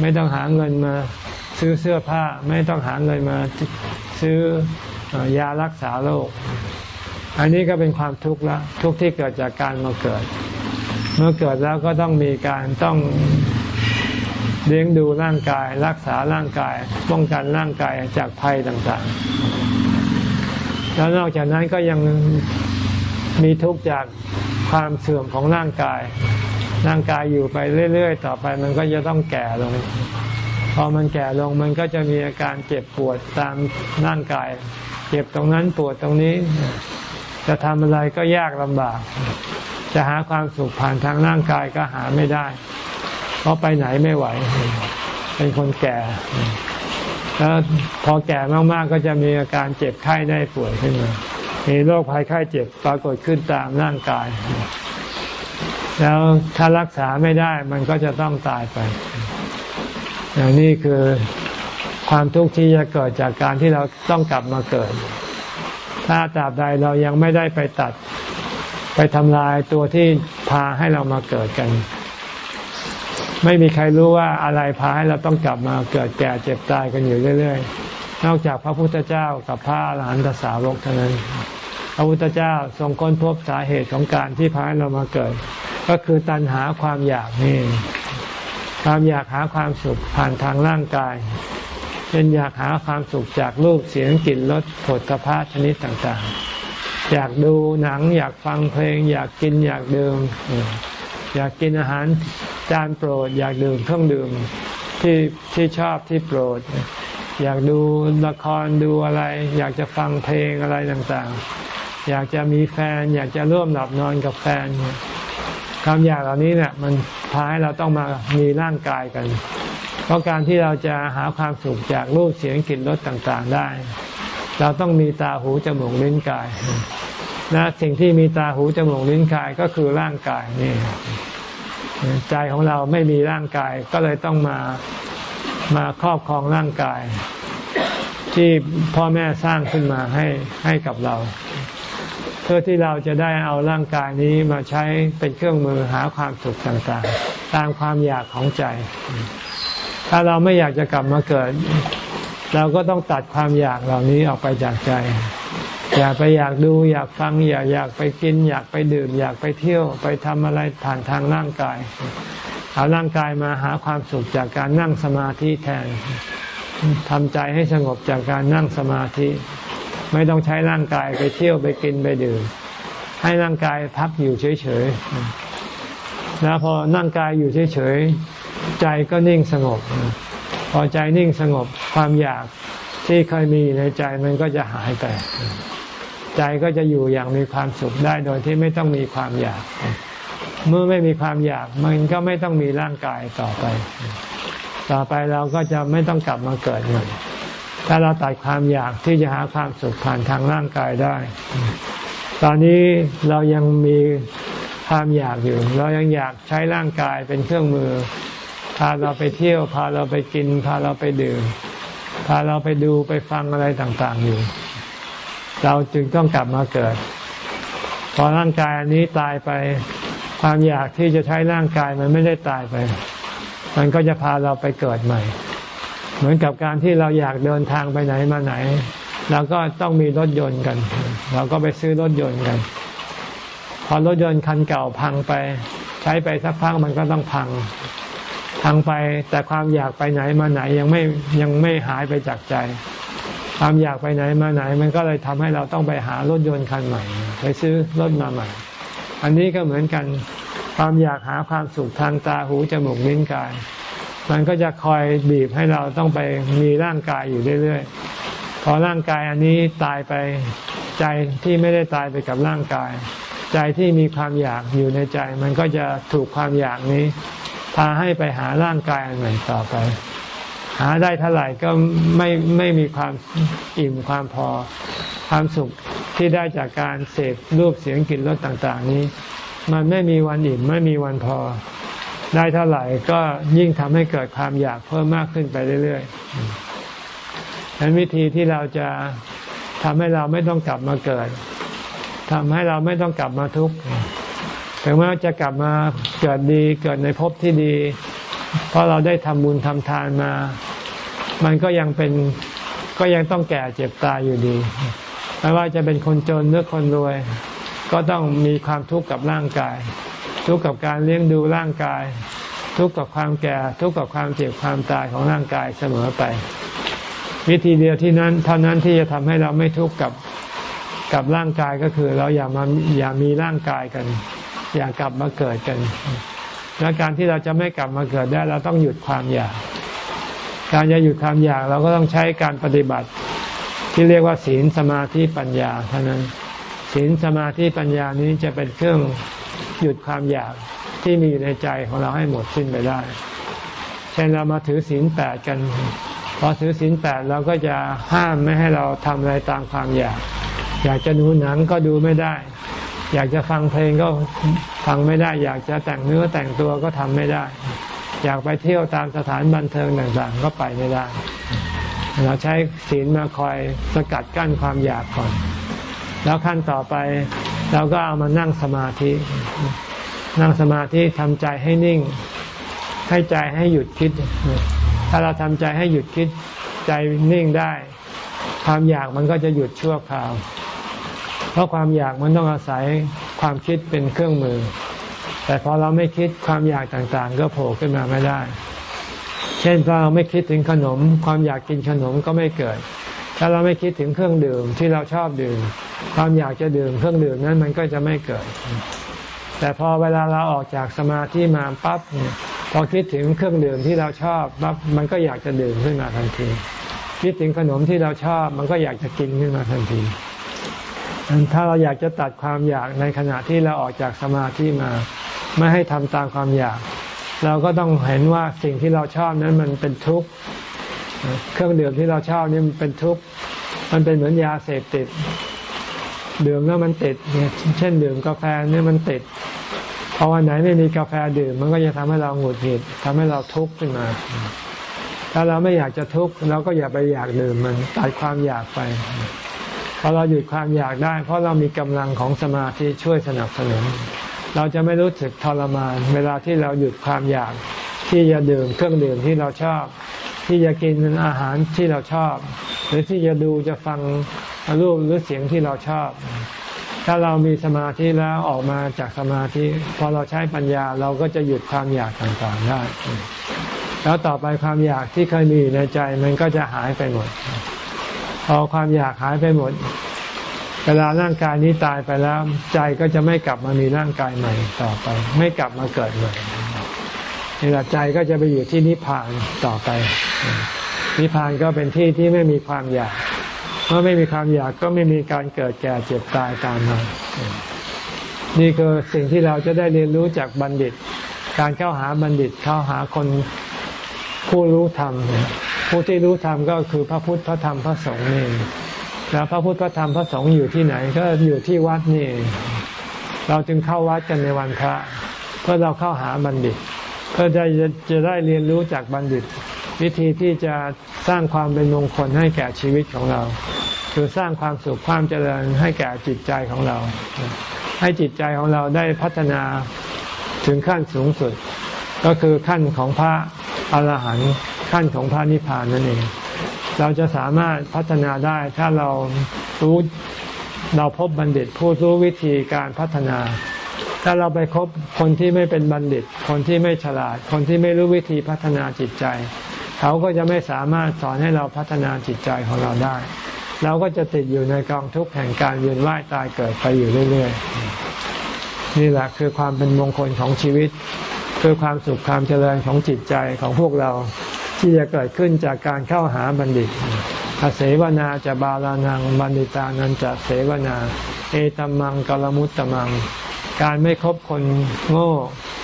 ไม่ต้องหาเงินมาซื้อเสื้อผ้า ไม่ต้องหาเงินมาซื้อยารักษาโรค อันนี้ก็เป็นความทุกข์ละทุกข์ที่เกิดจากการมาเกิด เมื่อเกิดแล้วก็ต้องมีการต้องเลี้ยงดูร่างกาย รักษาร่างกาย ป้องกันร่างกายจากภัยต่างๆ แล้วนอกจากนั้นก็ยังมีทุกข์จากความเสื่อมของร่างกาย ร่างกายอยู่ไปเรื่อยๆ ต่อไปมันก็จะต้องแก่ลง พอมันแก่ลงมันก็จะมีอาการเจ็บปวดตามร่างกาย เจ็บตรงนั้นปวดตรงนี้ จะทำอะไรก็ยากลำบาก จะหาความสุขผ่านทางร่างกายก็หาไม่ได้ เพราะไปไหนไม่ไหว เป็นคนแก่ แล้วพอแก่มากๆก็จะมีอาการเจ็บไข้ได้ป่วยขึ้นมา มีโรคภัยไข้เจ็บปรากฏขึ้นตามร่างกาย แล้วถ้ารักษาไม่ได้มันก็จะต้องตายไปอย่างนี้คือความทุกข์ที่จะเกิดจากการที่เราต้องกลับมาเกิด ถ้าตราบใดเรายังไม่ได้ไปตัด ไปทำลายตัวที่พาให้เรามาเกิดกัน ไม่มีใครรู้ว่าอะไรพาให้เราต้องกลับมาเกิดแก่เจ็บตายกันอยู่เรื่อย ๆ นอกจากพระพุทธเจ้ากับพระอรหันตสาวกเท่านั้น พระพุทธเจ้าทรงค้นพบสาเหตุของการที่พาให้เรามาเกิด ก็คือตัณหาความอยากนี่ความอยากหาความสุขผ่านทางร่างกาย เป็นอยากหาความสุขจากรูปเสียงกลิ่นรสผลตภะชนิดต่างๆ อยากดูหนังอยากฟังเพลง อยากกินอยากดื่มอยากกินอาหารจานโปรด อยากดื่มเครื่องดื่มที่ที่ชอบที่โปรด อยากดูละครดูอะไร อยากจะฟังเพลงอะไรต่างๆ อยากจะมีแฟน อยากจะร่วมหลับนอนกับแฟนความอยากเหล่านี้เนี่ยมันพาให้เราต้องมามีร่างกายกัน เพราะการที่เราจะหาความสุขจากรูปเสียงกลิ่นรสต่างๆได้ เราต้องมีตาหูจมูกลิ้นกายและสิ่งที่มีตาหูจมูกลิ้นกายก็คือร่างกายนี่ใจของเราไม่มีร่างกายก็เลยต้องมามาครอบครองร่างกาย ที่พ่อแม่สร้างขึ้นมาให้ให้กับเรา เพื่อที่เราจะได้เอาร่างกายนี้มาใช้เป็นเครื่องมือหาความสุขต่างๆ ตามความอยากของใจ ถ้าเราไม่อยากจะกลับมาเกิด เราก็ต้องตัดความอยากเหล่านี้ออกไปจากใจ อยากไปอยากดูอยากฟังอยากอยากไปกิน อยากไปดื่ม อยากไปเที่ยวไปทำอะไรผ่านทางร่างกายเอาร่างกายมาหาความสุขจากการนั่งสมาธิแทนทำใจให้สงบจากการนั่งสมาธิ ไม่ต้องใช้ร่างกายไปเที่ยวไปกินไปดื่ม ให้ร่างกายพักอยู่เฉยๆแล้วพอนั่งกายอยู่เฉยๆ ใจก็นิ่งสงบ พอใจนิ่งสงบความอยากที่เคยมีในใจมันก็จะหายไป ใจก็จะอยู่อย่างมีความสุขได้โดยที่ไม่ต้องมีความอยาก เมื่อไม่มีความอยากมันก็ไม่ต้องมีร่างกายต่อไป ต่อไปเราก็จะไม่ต้องกลับมาเกิดเหมือนถ้าเราตัดความอยากที่จะหาความสุขผ่านทางร่างกายได้ ตอนนี้เรายังมีความอยากอยู่ เรายังอยากใช้ร่างกายเป็นเครื่องมือ พาเราไปเที่ยว พาเราไปกิน พาเราไปดื่ม พาเราไปดูไปฟังอะไรต่างๆอยู่ เราจึงต้องกลับมาเกิด พอร่างกายอันนี้ตายไป ความอยากที่จะใช้ร่างกายมันไม่ได้ตายไป มันก็จะพาเราไปเกิดใหม่ เหมือนกับการที่เราอยากเดินทางไปไหนมาไหนเราก็ต้องมีรถยนต์กัน เราก็ไปซื้อรถยนต์กัน พอรถยนต์คันเก่าพังไป ใช้ไปสักพักมันก็ต้องพัง พังไปแต่ความอยากไปไหนมาไหนยังไม่ยังไม่หายไปจากใจ ความอยากไปไหนมาไหน มันก็เลยทำให้เราต้องไปหารถยนต์คันใหม่ ไปซื้อรถมาใหม่ อันนี้ก็เหมือนกัน ความอยากหาความสุขทางตาหูจมูกลิ้นกาย มันก็จะคอยบีบให้เราต้องไปมีร่างกายอยู่เรื่อยๆพอร่างกายอันนี้ตายไปใจที่ไม่ได้ตายไปกับร่างกาย ใจที่มีความอยากอยู่ในใจ มันก็จะถูกความอยากนี้ พาให้ไปหาร่างกายอันใหม่ต่อไป หาได้เท่าไหร่ก็ไม่ไม่มีความอิ่มความพอ ความสุขที่ได้จากการเสพรูปเสียงกลิ่นรสต่าง ๆ นี้ มันไม่มีวันอิ่มไม่มีวันพอ ได้เท่าไหร่ก็ยิ่งทำให้เกิดความอยากเพิ่มมากขึ้นไปเรื่อยๆดังนั้นวิธีที่เราจะทำให้เราไม่ต้องกลับมาเกิดทำให้เราไม่ต้องกลับมาทุกข์ ถึงแม้จะกลับมาเกิดดีเกิดในภพที่ดี เพราะเราได้ทำบุญทำทานมา มันก็ยังเป็นก็ยังต้องแก่เจ็บตายอยู่ดีไม่ว่าจะเป็นคนจนหรือคนรวย ก็ต้องมีความทุกข์กับร่างกาย ทุกข์กับการเลี้ยงดูร่างกาย ทุกข์กับความแก่ ทุกข์กับความเจ็บความตายของร่างกายเสมอไป วิธีเดียวที่นั้นเท่านั้นที่จะทำให้เราไม่ทุกข์กับกับร่างกายก็คือเราอย่ามาอย่ามีร่างกายกัน อยากลับมาเกิดกัน และการที่เราจะไม่กลับมาเกิดได้ เราต้องหยุดความอยาก การจะหยุดความอยากเราก็ต้องใช้การปฏิบัติที่เรียกว่าศีลสมาธิปัญญาเท่านั้นศีลสมาธิปัญญานี้จะเป็นเครื่องหยุดความอยากที่มีอยู่ในใจของเราให้หมดสิ้นไปได้ เช่นเรามาถือศีลแปดกัน พอถือศีลแปดเราก็จะห้ามไม่ให้เราทำอะไรตามความอยาก อยากจะดูหนังก็ดูไม่ได้ อยากจะฟังเพลงก็ฟังไม่ได้ อยากจะแต่งเนื้อแต่งตัวก็ทำไม่ได้ อยากไปเที่ยวตามสถานบันเทิงต่างๆ ก็ไปไม่ได้ เราใช้ศีลมาคอยสกัดกั้นความอยากก่อน แล้วขั้นต่อไปเราก็เอามานั่งสมาธิ นั่งสมาธิทำใจให้นิ่ง ให้ใจให้หยุดคิด ถ้าเราทำใจให้หยุดคิดใจนิ่งได้ ความอยากมันก็จะหยุดชั่วคราว เพราะความอยากมันต้องอาศัยความคิดเป็นเครื่องมือ แต่พอเราไม่คิดความอยากต่างๆ ก็โผล่ขึ้นมาไม่ได้ เช่นถ้าเราไม่คิดถึงขนม ความอยากกินขนมก็ไม่เกิด ถ้าเราไม่คิดถึงเครื่องดื่มที่เราชอบดื่ม ความอยากจะดื่มเครื่องดื่มนั้นมันก็จะไม่เกิด แต่พอเวลาเราออกจากสมาธิมาปั๊บพอคิดถึงเครื่องดื่มที่เราชอบปั๊บมันก็อยากจะดื่มขึ้นมาทันทีคิดถึงขนมที่เราชอบมันก็อยากจะกินขึ้นมาทันที ถ้าเราอยากจะตัดความอยากในขณะที่เราออกจากสมาธิมา ไม่ให้ทำตามความอยาก เราก็ต้องเห็นว่าสิ่งที่เราชอบนั้นมันเป็นทุกข์เครื่องดื่มที่เราชอบนี่มันเป็นทุกข์มันเป็นเหมือนยาเสพติดดื่มแล้วมันติดเนี่ยเช่นดื่มกาแฟนี่มันติดพอวันไหนไม่มีกาแฟดื่ม มันก็จะทำให้เราหงุดหงิดทำให้เราทุกข์ขึ้นมา ถ้าเราไม่อยากจะทุกข์เราก็อย่าไปอยากดื่มมันตัดความอยากไป อเราหยุดความอยากได้ เพราะเรามีกำลังของสมาธิช่วยสนับสนุน เราจะไม่รู้สึกทรมาน เวลาที่เราหยุดความอยาก ที่จะดื่มเครื่องดื่มที่เราชอบ ที่จะกินอาหารที่เราชอบ หรือที่จะดูจะฟังรูปหรือเสียงที่เราชอบ ถ้าเรามีสมาธิแล้วออกมาจากสมาธิพอเราใช้ปัญญาเราก็จะหยุดความอยากต่างๆได้ แล้วต่อไปความอยากที่เคยมีอยู่ในใจมันก็จะหายไปหมด พอความอยากหายไปหมด เวลาร่างกายนี้ตายไปแล้ว ใจก็จะไม่กลับมามีร่างกายใหม่ต่อไป ไม่กลับมาเกิดใหม่นี่แหละใจก็จะไปอยู่ที่นิพพานต่อไป นิพพานก็เป็นที่ที่ไม่มีความอยากเมื่อไม่มีความอยากก็ไม่มีการเกิดแก่เจ็บตายตามมานี่คือสิ่งที่เราจะได้เรียนรู้จากบัณฑิต การเข้าหาบัณฑิตเข้าหาคนผู้รู้ธรรม ผู้ที่รู้ธรรมก็คือพระพุทธพระธรรมพระสงฆ์นี่แล้วพระพุทธพระธรรมพระสงฆ์อยู่ที่ไหนก็อยู่ที่วัดนี่ เราจึงเข้าวัดกันในวันพระ เพื่อเราเข้าหาบัณฑิต เพื่อจะจะได้เรียนรู้จากบัณฑิต วิธีที่จะสร้างความเป็นมงคลให้แก่ชีวิตของเรา คือสร้างความสุขความเจริญให้แก่จิตใจของเรา ให้จิตใจของเราได้พัฒนาถึงขั้นสูงสุด ก็คือขั้นของพระอรหันต์ ขั้นของพระนิพพานนั่นเอง เราจะสามารถพัฒนาได้ถ้าเรารู้เราพบบัณฑิตผู้รู้วิธีการพัฒนา ถ้าเราไปคบคนที่ไม่เป็นบัณฑิต คนที่ไม่ฉลาด คนที่ไม่รู้วิธีพัฒนาจิตใจ เขาก็จะไม่สามารถสอนให้เราพัฒนาจิตใจของเราได้ เราก็จะติดอยู่ในกองทุกข์แห่งการเวียนว่ายตายเกิดไปอยู่เรื่อยๆ นี่แหละคือความเป็นมงคลของชีวิต คือความสุขความเจริญของจิตใจของพวกเรา ที่จะเกิดขึ้นจากการเข้าหาบัณฑิตเสวนาจะบาลานังบัณฑิตานันจะเสวนา เอตัมมังกลมุตตมัง การไม่คบคนโง่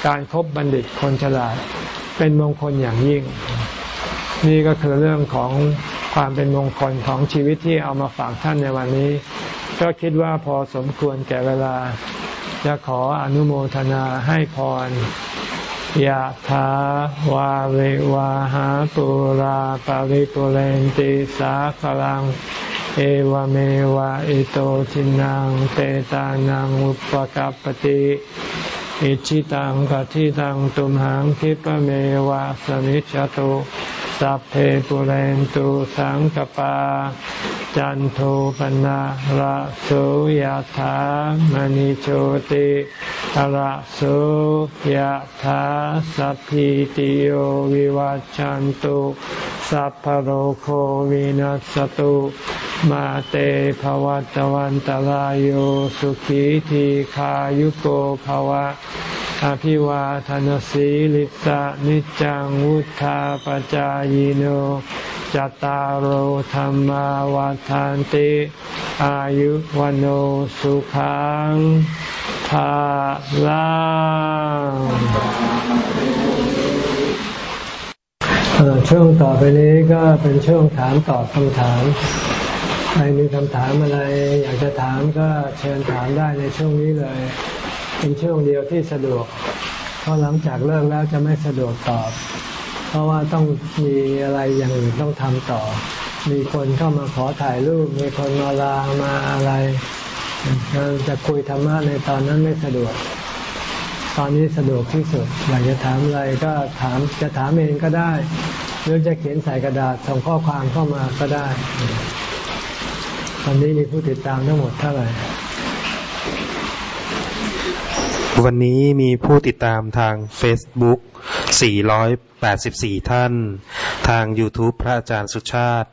การครบบัณฑิตคนฉลาด เป็นมงคลอย่างยิ่ง นี่ก็คือเรื่องของความเป็นมงคลของชีวิตที่เอามาฝากท่านในวันนี้ ก็คิดว่าพอสมควรแก่เวลา จะขออนุโมทนาให้พร ยะถาวาริวาหาปุราปาริปุเรนติสาคลัง เอวเมวะอิโตทินังเตตานังอุปกัปติอิชิตังปฏิตังตุมหังคิปเมวะสมิจจตุ สัพเพปุเรนตุสังกปา จันโทปนะระโสยธามณิโชติระโสยธาสัพพิติโยวิวัจจันตุสัพพโรโควินัสตุมาเตภวัตวันตารโยสุขีทีขายุโกภวะ อภิวาทนสีลิสะนิจังวุธาปจายโนจตารโหธรรมวาทานติอายุวันโอสุขังภาลังช่วงต่อไปนี้ก็เป็นช่วงถามตอบคำถาม ใครมีคำถามอะไร อยากจะถามก็เชิญถามได้ในช่วงนี้เลย เป็นช่วงเดียวที่สะดวก เพราะหลังจากเลิกแล้วจะไม่สะดวกตอบ เพราะว่าต้องมีอะไรอย่างอื่นต้องทำต่อ มีคนเข้ามาขอถ่ายรูป มีคนมาลามาอะไรเรจะคุยธรรมะในตอนนั้นไม่สะดวก ตอนนี้สะดวกที่สุด อยากจะถามอะไรก็ถามจะถามเองก็ได้ หรือจะเขียนใส่กระดาษส่งข้อความเข้ามาก็ได้วันนี้มีผู้ติดตามทั้งหมดเท่าไหร่ วันนี้มีผู้ติดตามทาง Facebook 484 ท่าน ทาง YouTube พระอาจารย์สุชาติ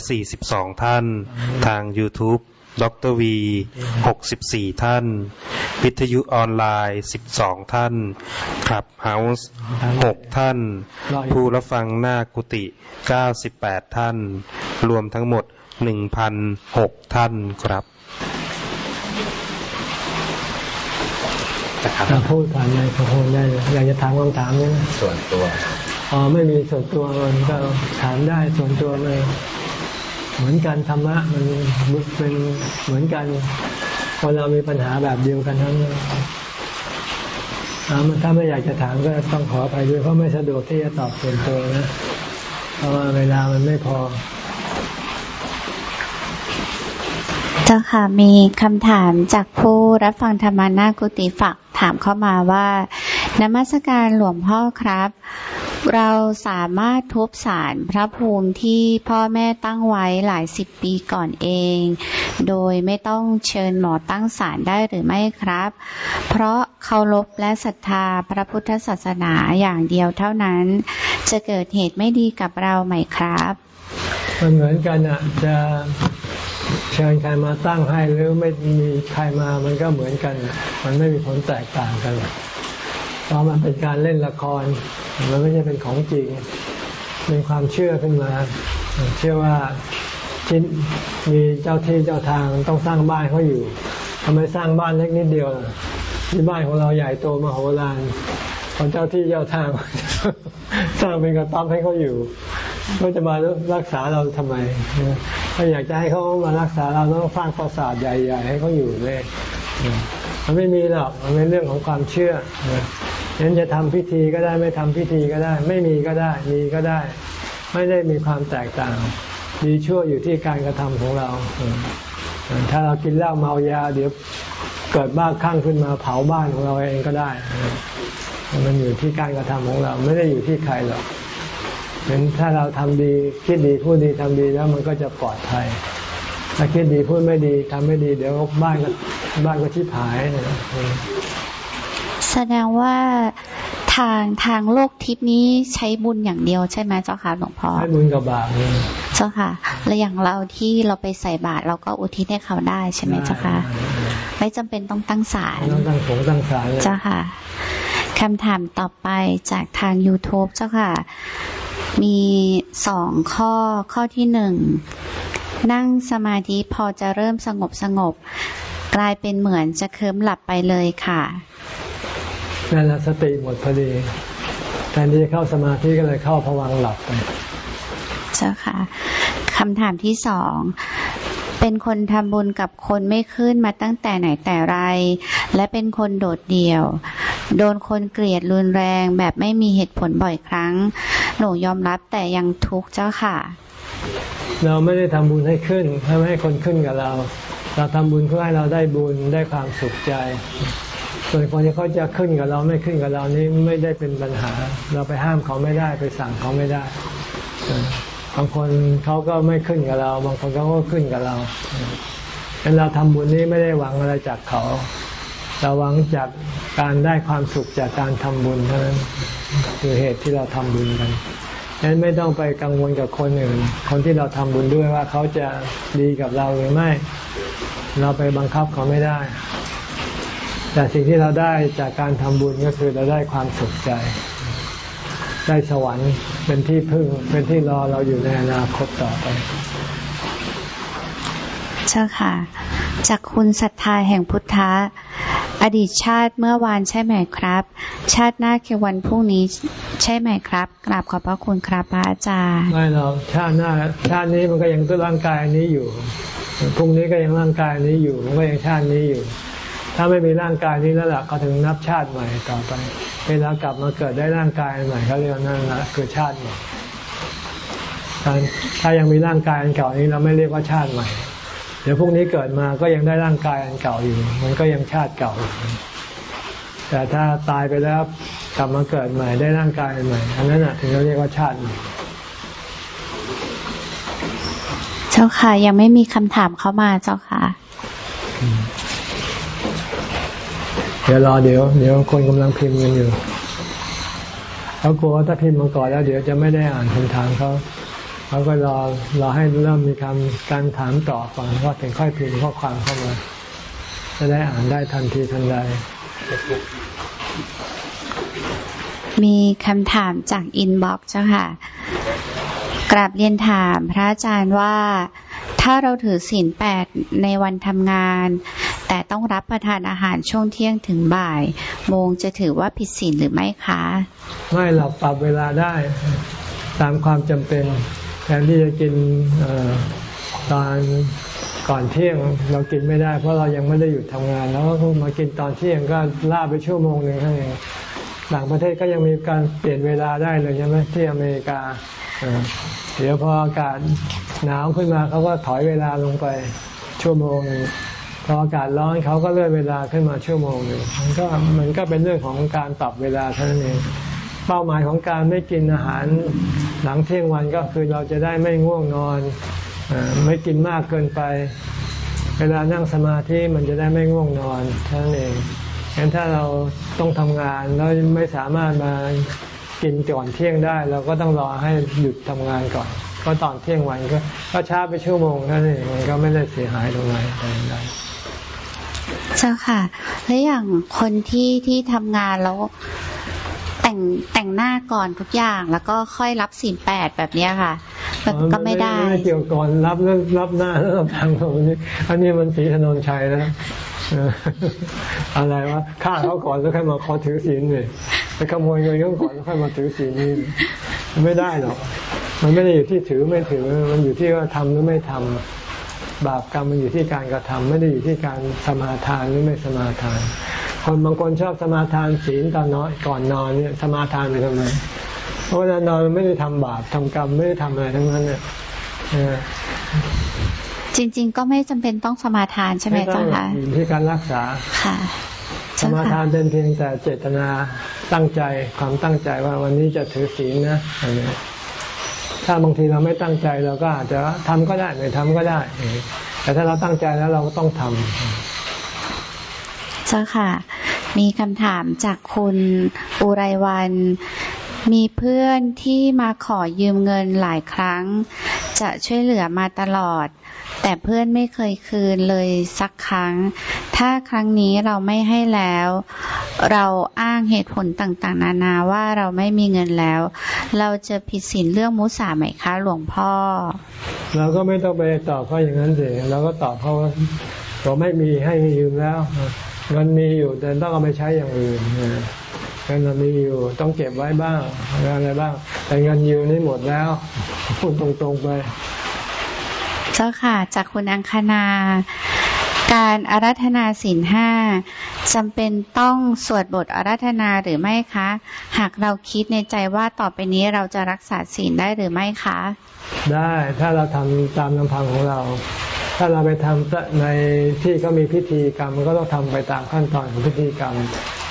342 ท่าน ทาง YouTube ดรวี 64 ท่าน วิทยุออนไลน์ 12 ท่านคลับเฮาส์ 6 ท่าน ผู้รับฟังหน้ากุฏิ 98 ท่าน รวมทั้งหมดหนึ่งพันหกท่านครับ จะพูดผ่านในโทรได้เลยอยากจะถามคำถามนี้ส่วนตัวอ๋อไม่มีส่วนตัวมันก็ถามได้ส่วนตัวเลยเหมือนกันธรรมะมันเป็นเหมือนกันคนเรามีปัญหาแบบเดียวกันทั้งนั้นถ้าไม่อยากจะถามก็ต้องขอไปด้วยเพราะไม่สะดวกที่จะตอบส่วนตัวนะ เพราะว่าเวลามันไม่พอเจ้าค่ะมีคำถามจากผู้รับฟังธรรมานากุติฝักถามเข้ามาว่านมัสการหลวงพ่อครับ เราสามารถทุบสารพระภูมิที่พ่อแม่ตั้งไว้หลายสิบปีก่อนเอง โดยไม่ต้องเชิญหมอตั้งศาลได้หรือไม่ครับ เพราะเคารพและศรัทธาพระพุทธศาสนาอย่างเดียวเท่านั้น จะเกิดเหตุไม่ดีกับเราไหมครับ มันเหมือนกันอะจะ เชิญใครมาตั้งให้หรือไม่มีใครมามันก็เหมือนกัน มันไม่มีผลแตกต่างกันเพราะมันเป็นการเล่นละคร มันไม่ใช่เป็นของจริง เป็นความเชื่อขึ้นมา เชื่อว่าที่มีเจ้าที่เจ้าทางต้องสร้างบ้านเขาอยู่ทำไมสร้างบ้านเล็กนิดเดียวที่บ้านของเราใหญ่โตมโหฬารของเจ้าที่เจ้าทางสร้างเป็นกระต๊อบให้เขาอยู่ก็จะมารักษาเราทำไมถ้าอยากจะให้เขามารักษาเราต้องสร้างปราสาทใหญ่ ๆ ให้เขาอยู่เลยมันไม่มีหรอกมันเป็นเรื่องของความเชื่อนั้นจะทำพิธีก็ได้ไม่ทำพิธีก็ได้ ไม่มีก็ได้ มีก็ได้ ไม่ได้มีความแตกต่างดีชั่วอยู่ที่การกระทำของเรา ถ้าเรากินเหล้าเมายาเดี๋ยวเกิดบ้าคลั่งขึ้นมาเผาบ้านของเราเองก็ได้ มันอยู่ที่การกระทำของเรา ไม่ได้อยู่ที่ใครหรอกเห็นถ้าเราทำดีคิดดีพูดดีทำดีแล้วมันก็จะปลอดภัย ถ้าคิดดีพูดไม่ดีทำไม่ดี เดี๋ยวบ้านก็บ้านก็ชิบหายแสดงว่าทางทางโลกทิพนี้ใช้บุญอย่างเดียวใช่ไหมเจ้าค่ะหลวงพ่อใช้บุญกับบาปเจ้าค่ะ แล้วอย่างเราที่เราไปใส่บาตรเราก็อุทิศให้เขาได้ใช่ไหมเจ้าค่ะ ไม่จำเป็นต้องตั้งศาลต้องตั้งสงตั้งศาลเจ้าค่ะ คำถามต่อไปจากทาง YouTube เจ้าค่ะ มีสองข้อ ข้อที่หนึ่ง นั่งสมาธิพอจะเริ่มสงบสงบ กลายเป็นเหมือนจะเคลิ้มหลับไปเลยค่ะนั่นแหละสติหมดพอดีแทนที่จะเข้าสมาธิก็เลยเข้าผวังหลับไป เจ้าค่ะคำถามที่สองเป็นคนทำบุญกับคนไม่ขึ้นมาตั้งแต่ไหนแต่ไร และเป็นคนโดดเดี่ยว โดนคนเกลียดรุนแรงแบบไม่มีเหตุผลบ่อยครั้ง หนูยอมรับแต่ยังทุกข์เจ้าค่ะ เราไม่ได้ทำบุญให้ขึ้นให้ให้คนขึ้นกับเรา เราทำบุญเพื่อให้เราได้บุญได้ความสุขใจ ส่วนคนที่เขาจะขึ้นกับเราไม่ขึ้นกับเรานี้ไม่ได้เป็นปัญหา เราไปห้ามเขาไม่ได้ไปสั่งเขาไม่ได้บางคนเขาก็ไม่ขึ้นกับเรา บางคนเขาก็ขึ้นกับเราดังนั้นเราทำบุญนี้ไม่ได้หวังอะไรจากเขา ราหวังจากการได้ความสุขจากการทำบุญเท่านั้นคือเหตุที่เราทำบุญกันฉะนั้นไม่ต้องไปกังวลกับคนอื่น คนที่เราทำบุญด้วยว่าเขาจะดีกับเราหรือไม่ เราไปบังคับเขาไม่ได้ แต่สิ่งที่เราได้จากการทำบุญก็คือเราได้ความสุขใจ ได้สวรรค์เป็นที่พึ่งเป็นที่รอเราอยู่ในอนาคตต่อไป เจ้าค่ะ จากคุณศรัทธาแห่งพุทธะอดีตชาติเมื่อวานใช่ไหมครับ ชาติหน้าคือวันพรุ่งนี้ใช่ไหมครับ กราบขอบพระคุณครับพระอาจารย์ไม่หรอกชาติหน้า ชาตินี้มันก็ยังตัวร่างกายนี้อยู่พรุ่งนี้ก็ยังร่างกายนี้อยู่มันก็ยังชาตินี้อยู่ ถ้าไม่มีร่างกายนี้แล้วล่ะก็ถึงนับชาติใหม่ต่อไปเวลากลับมาเกิดได้ร่างกายใหม่เขาเรียกนั่นนะคือชาติใหม่ถ้ายังมีร่างกายเก่านี้เราไม่เรียกว่าชาติใหม่ เดี๋ยวพวกนี้เกิดมาก็ยังได้ร่างกายอันเก่าอยู่ มันก็ยังชาติเก่า แต่ถ้าตายไปแล้วกลับมาเกิดใหม่ได้ร่างกายใหม่ อันนั้นถึงเราเรียกว่าชาติใหม่เจ้าค่ะ ยังไม่มีคำถามเข้ามาเจ้าค่ะ เดี๋ยวรอเดี๋ยว เดี๋ยวคนกำลังพิมพ์กันอยู่เขากลัวว่าถ้าพิมพ์มาก่อนแล้ว เดี๋ยวจะไม่ได้อ่านคำถามเขา เขาก็รอรอให้เริ่มมีคำการถามตอบก่อนก็ถึงค่อยพิมพ์ข้อความเข้ามาจะได้อ่านได้ทันทีทันใดมีคำถามจาก inbox เจ้าค่ะ กราบเรียนถามพระอาจารย์ว่าถ้าเราถือศีลแปดในวันทำงาน แต่ต้องรับประทานอาหารช่วงเที่ยงถึงบ่าย โมงจะถือว่าผิดศีลหรือไม่คะ ไม่เราปรับเวลาได้ ตามความจำเป็นแท นที่จะกินตอนก่อนเที่ยงเรากินไม่ได้ เพราะเรายังไม่ได้หยุดทำงาน แล้วก็มากินตอนเที่ยงก็ล่าไปชั่วโมงหนึ่งเท่านั้ต่างประเทศก็ยังมีการเปลี่ยนเวลาได้เลยใช่ไหมที่อเมริกาเดี๋ยวพออากาศหนาวขึ้นมาเขาก็ถอยเวลาลงไปชั่วโมงพออากาศร้อนเขาก็เลื่อนเวลาขึ้นมาชั่วโมงหนึ่งมันก็มันก็เป็นเรื่องของการปรับเวลาเท่านั้นเอง เป้าหมายของการไม่กินอาหารหลังเที่ยงวันก็คือเราจะได้ไม่ง่วงนอนไม่กินมากเกินไป เวลานั่งสมาธิมันจะได้ไม่ง่วงนอนเท่านั้นเองงั้นถ้าเราต้องทำงานแล้วไม่สามารถมากินก่อนเที่ยงได้ เราก็ต้องรอให้หยุดทำงานก่อน ก็ตอนเที่ยงวันก็ก็ช้าไปชั่วโมงนั่นเองมันก็ไม่ได้เสียหายตรงไหนใดเจ้าค่ะ แล้วอย่างคนที่ที่ทำงานแล้ว แต่งแต่งหน้าก่อนทุกอย่าง แล้วก็ค่อยรับศีลแปดแบบนี้ค่ะก็ไม่ได้ไม่เกี่ยวก่อนรับเรื่องรับหน้าแล้วรับทางตรงนี้อันนี้มันสีถนนชัยนะอะไรวะฆ่าเขาก่อนแล้วค่อยมาขอถือศีลเลยไปขโมยเงินเขาก่อนแล้วค่อยมาถือศีลนี่ไม่ได้หรอกมันไม่ได้อยู่ที่ถือไม่ถือมันอยู่ที่ว่าทำหรือไม่ทำบาปกรรมมันอยู่ที่การกระทำไม่ได้อยู่ที่การสมาทานหรือไม่สมาทาน คนบางคนชอบสมาทานศีลตอนนอนก่อนนอนเนี่ยสมาทานไปทำไมเพราะเวลานอนไม่ได้ทำบาปทำกรรมไม่ได้ทำอะไรทั้งนั้นเนี่ยจริง ๆ ก็ไม่จำเป็นต้องสมาทานใช่ไหมเจ้าคะอยู่ที่การรักษาค่ะ สมาทานเป็นเพียงแต่เจตนาตั้งใจความตั้งใจว่าวันนี้จะถือศีลนะอะไรถ้าบางทีเราไม่ตั้งใจเราก็อาจจะทำก็ได้ไม่ทำก็ได้ แต่ถ้าเราตั้งใจแล้วเราก็ต้องทำ จ้าค่ะ มีคำถามจากคุณอุไรวัน มีเพื่อนที่มาขอยืมเงินหลายครั้ง จะช่วยเหลือมาตลอด แต่เพื่อนไม่เคยคืนเลยสักครั้ง ถ้าครั้งนี้เราไม่ให้แล้ว เราอ้างเหตุผลต่างๆ นานาว่าเราไม่มีเงินแล้ว เราจะผิดศีลเรื่องมุสาไหมคะ หลวงพ่อ เราก็ไม่ต้องไปตอบเขาอย่างนั้นสิเราก็ตอบเขาว่าเราไม่มีให้ยืมแล้ว เงินมีอยู่แต่ต้องเอาไปใช้อย่างอื่นเงินเรามีอยู่ต้องเก็บไว้บ้างอะไรบ้าง แต่เงินยืมนี่หมดแล้วพูดตรงๆไป เจ้าค่ะ จากคุณอังคณาการอารัธนาศีลห้าจำเป็นต้องสวดบทอารัธนาหรือไม่คะ หากเราคิดในใจว่าต่อไปนี้เราจะรักษาศีลได้หรือไม่คะ ได้ถ้าเราทำตามลำพังของเรา ถ้าเราไปทำในที่ก็มีพิธีกรรมมันก็ต้องทำไปตามขั้นตอนของพิธีกรรม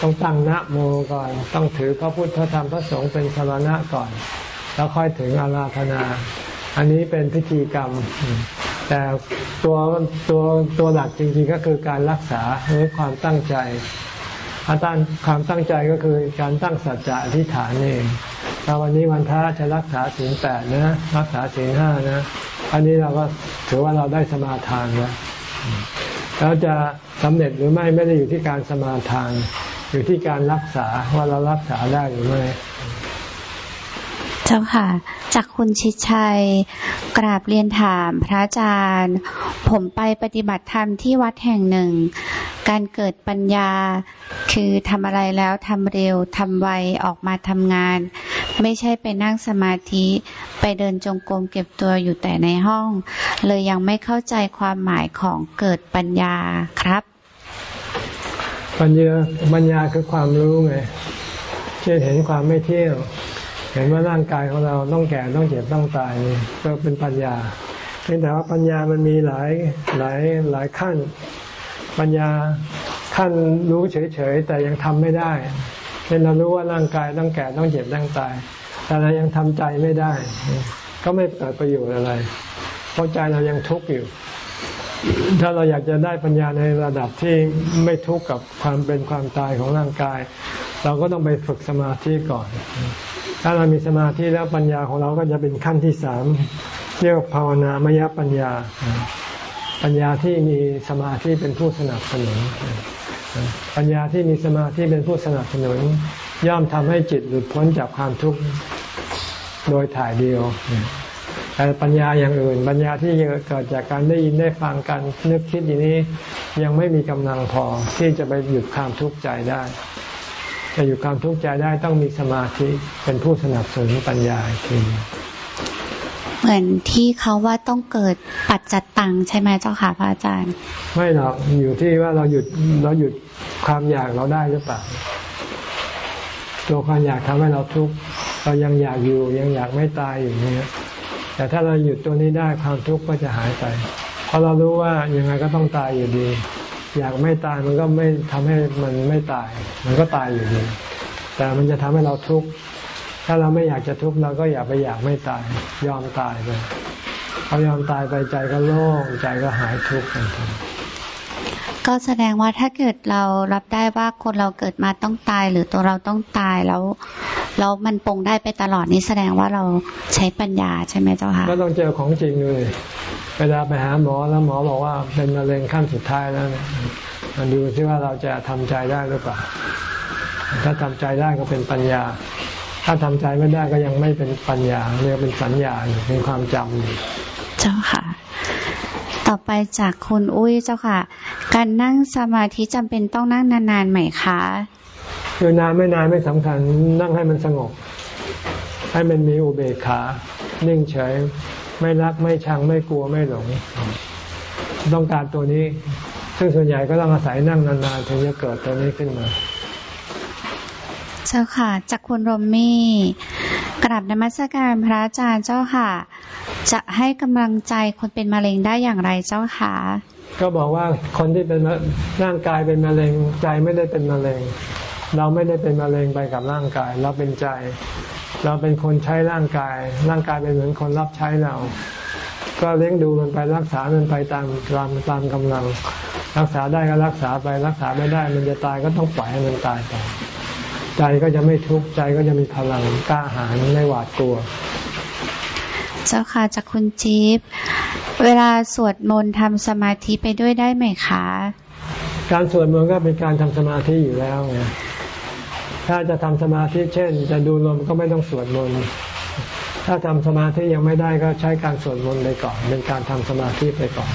ต้องตั้งนะโมก่อน ต้องถือพระพุทธพระธรรมพระสงฆ์เป็นสารณะก่อน แล้วค่อยถึงอาราธนา อันนี้เป็นพิธีกรรม แต่ตัวตัวตัวหลักจริงๆก็คือการรักษาหรือความตั้งใจ อาตั้งความตั้งใจก็คือการตั้งสัจจะอธิษฐานเองถ้าวันนี้วันพระจะรักษาศีลแปดนะรักษาศีลห้านะ อันนี้เราก็ถือว่าเราได้สมาทานแล้วแล้วจะสำเร็จหรือไม่ไม่ได้อยู่ที่การสมาทาน อยู่ที่การรักษาว่าเรารักษาได้หรือไม่ จ้าค่ะ จากคุณชิดชัย กราบเรียนถามพระอาจารย์ ผมไปปฏิบัติธรรมที่วัดแห่งหนึ่ง การเกิดปัญญา คือทำอะไรแล้วทำเร็วทำไวออกมาทำงาน ไม่ใช่ไปนั่งสมาธิ ไปเดินจงกรมเก็บตัวอยู่แต่ในห้อง เลยยังไม่เข้าใจความหมายของเกิดปัญญาครับ ปัญญาปัญญาคือความรู้ไงเช่นเห็นความไม่เที่ยง เห็นว่าร่างกายของเราต้องแก่ต้องเจ็บต้องตายก็เป็นปัญญาเพียงแต่ว่าปัญญามันมีหลายหลายหลายขั้น ปัญญาขั้นรู้เฉยๆแต่ยังทำไม่ได้เช่นเรารู้ว่าร่างกายต้องแก่ต้องเจ็บต้องตาย แต่เรายังทำใจไม่ได้ ก็ไม่เกิดประโยชน์อะไร เพราะใจเรายังทุกข์อยู่ ถ้าเราอยากจะได้ปัญญาในระดับที่ไม่ทุกข์กับความเป็นความตายของร่างกาย เราก็ต้องไปฝึกสมาธิก่อน ถ้าเรามีสมาธิแล้วปัญญาของเราก็จะเป็นขั้นที่สามเรียกภาวนามยปัญญา ปัญญาที่มีสมาธิเป็นผู้สนับสนุน ปัญญาที่มีสมาธิเป็นผู้สนับสนุน ย่อมทำให้จิตหลุดพ้นจากความทุกข์โดยถ่ายเดียวแต่ปัญญาอย่างอื่น ปัญญาที่เกิดจากการได้ยินได้ฟังกันนึกคิดอย่างนี้ ยังไม่มีกำลังพอที่จะไปหยุดความทุกข์ใจได้ จะอยู่ความทุกข์ใจได้ต้องมีสมาธิเป็นผู้สนับสนุนปัญญาทีเหมือนที่เขาว่าต้องเกิดปัจจัตตังใช่ไหมเจ้าค่ะพระอาจารย์ ไม่หรอกอยู่ที่ว่าเราหยุดเราหยุดความอยากเราได้หรือเปล่าตัวความอยากทำให้เราทุกข์เรายังอยากอยู่ยังอยากไม่ตายอยู่เนี่ยแต่ถ้าเราหยุดตัวนี้ได้ความทุกข์ก็จะหายไปเพราะเรารู้ว่ายังไงก็ต้องตายอยู่ดี อยากไม่ตายมันก็ไม่ทำให้มันไม่ตาย มันก็ตายอยู่ดีแต่มันจะทำให้เราทุกข์ถ้าเราไม่อยากจะทุกข์เราก็อย่าไปอยากไม่ตาย ยอมตายไปพอยอมตายไปใจก็โล่งใจก็หายทุกข์ทันที ก็แสดงว่าถ้าเกิดเรารับได้ว่าคนเราเกิดมาต้องตายหรือตัวเราต้องตายแล้วแล้วมันปรงได้ไปตลอดนี้แสดงว่าเราใช้ปัญญาใช่ไหมเจ้าค่ะก็ต้องเจอของจริงเลยเวลาไปหาหมอแล้วหมอบอกว่าเป็นมะเร็งขั้นสุดท้ายแล้วมันดูซิว่าเราจะทำใจได้หรือเปล่าถ้าทำใจได้ก็เป็นปัญญา ถ้าทำใจไม่ได้ก็ยังไม่เป็นปัญญาเรียกเป็นสัญญาเป็นความจำอยู่เจ้าค่ะ ต่อไปจากคุณอุ้ยเจ้าค่ะ การนั่งสมาธิจำเป็นต้องนั่งนานๆไหมคะคือนานไม่นานไม่สำคัญ นั่งให้มันสงบ ให้มันมีอุเบกขา นิ่งเฉย ไม่รักไม่ชังไม่กลัวไม่หลง ต้องการตัวนี้ ซึ่งส่วนใหญ่ก็ต้องอาศัยนั่งนานๆถึงจะเกิดตัวนี้ขึ้นมาเจ้าค่ะจากคุณรมมี่ก ราบนมัสการพระอาจารย์เจ้าค่ะ จะให้กำลังใจคนเป็นมะเร็งได้อย่างไรเจ้าค่ะ ก็บอกว่าคนที่เป็นร่างกายเป็นมะเร็งใจไม่ได้เป็นมะเร็ง เราไม่ได้เป็นมะเร็งไปกับร่างกาย เราเป็นใจ เราเป็นคนใช้ร่างกาย ร่างกายเป็นเหมือนคนรับใช้เรา ก็เลี้ยงดูมันไปรักษามันไปตามตามตามกำลัง รักษาได้ก็รักษาไปรักษาไม่ได้ มันจะตายก็ต้องปล่อยให้มันตายไป ใจก็จะไม่ทุกข์ใจก็จะมีพลังกล้าหาญไม่หวาดกลัว เจ้าค่ะจากคุณจี๊บเวลาสวดมนต์ทำสมาธิไปด้วยได้ไหมคะ การสวดมนต์ก็เป็นการทำสมาธิอยู่แล้วไงถ้าจะทำสมาธิเช่น จะดูลมก็ไม่ต้องสวดมนต์ถ้าทำสมาธิยังไม่ได้ก็ใช้การสวดมนต์ไปก่อน เป็นการทำสมาธิไปก่อน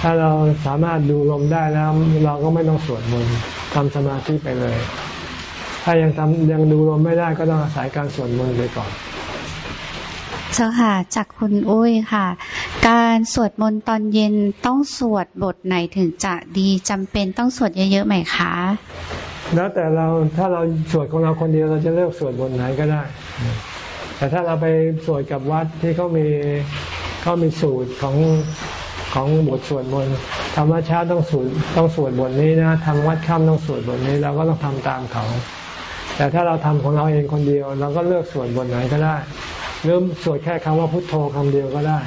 ถ้าเราสามารถดูลมได้แล้วเราก็ไม่ต้องสวดมนต์ทำสมาธิไปเลย ถ้ายังทำยังดูลมไม่ได้ก็ต้องอาศัยการสวดมนต์ไปก่อนเจ้าค่ะจากคุณอุ้ยค่ะ การสวดมนต์ตอนเย็นต้องสวดบทไหนถึงจะดีจำเป็นต้องสวดเยอะๆไหมคะแล้วแต่เราถ้าเราสวดของเราคนเดียวเราจะเลือกสวดบทไหนก็ได้ แต่ถ้าเราไปสวดกับวัดที่เขามีเขามีสูตรของของบทสวดมนต์ทำวัดเช้าต้องสวดต้องสวดบทนี้นะทำวัดค่ำต้องสวดบทนี้เราก็ต้องทำตามเขา แต่ถ้าเราทำของเราเองคนเดียว เราก็เลือกสวดบทไหนก็ได้เริ่มสวดแค่คำว่าพุทโธคำเดียวก็ได้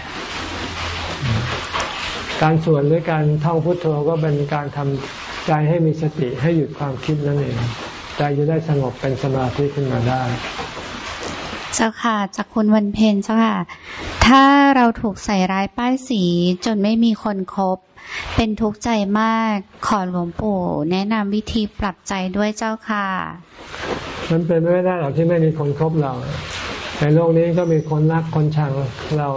การสวดหรือการท่องพุทโธก็เป็นการทำใจให้มีสติให้หยุดความคิดนั่นเองใจจะได้สงบเป็นสมาธิขึ้นมาได้เจ้าค่ะจากคุณวันเพนเจ้าค่ะ ถ้าเราถูกใส่ร้ายป้ายสีจนไม่มีคนครบ เป็นทุกข์ใจมาก ขอหลวงปู่แนะนำวิธีปรับใจด้วยเจ้าค่ะ มันเป็นไม่ได้หรอกที่ไม่มีคนครบเรา ในโลกนี้ก็มีคนรักคนชังเรา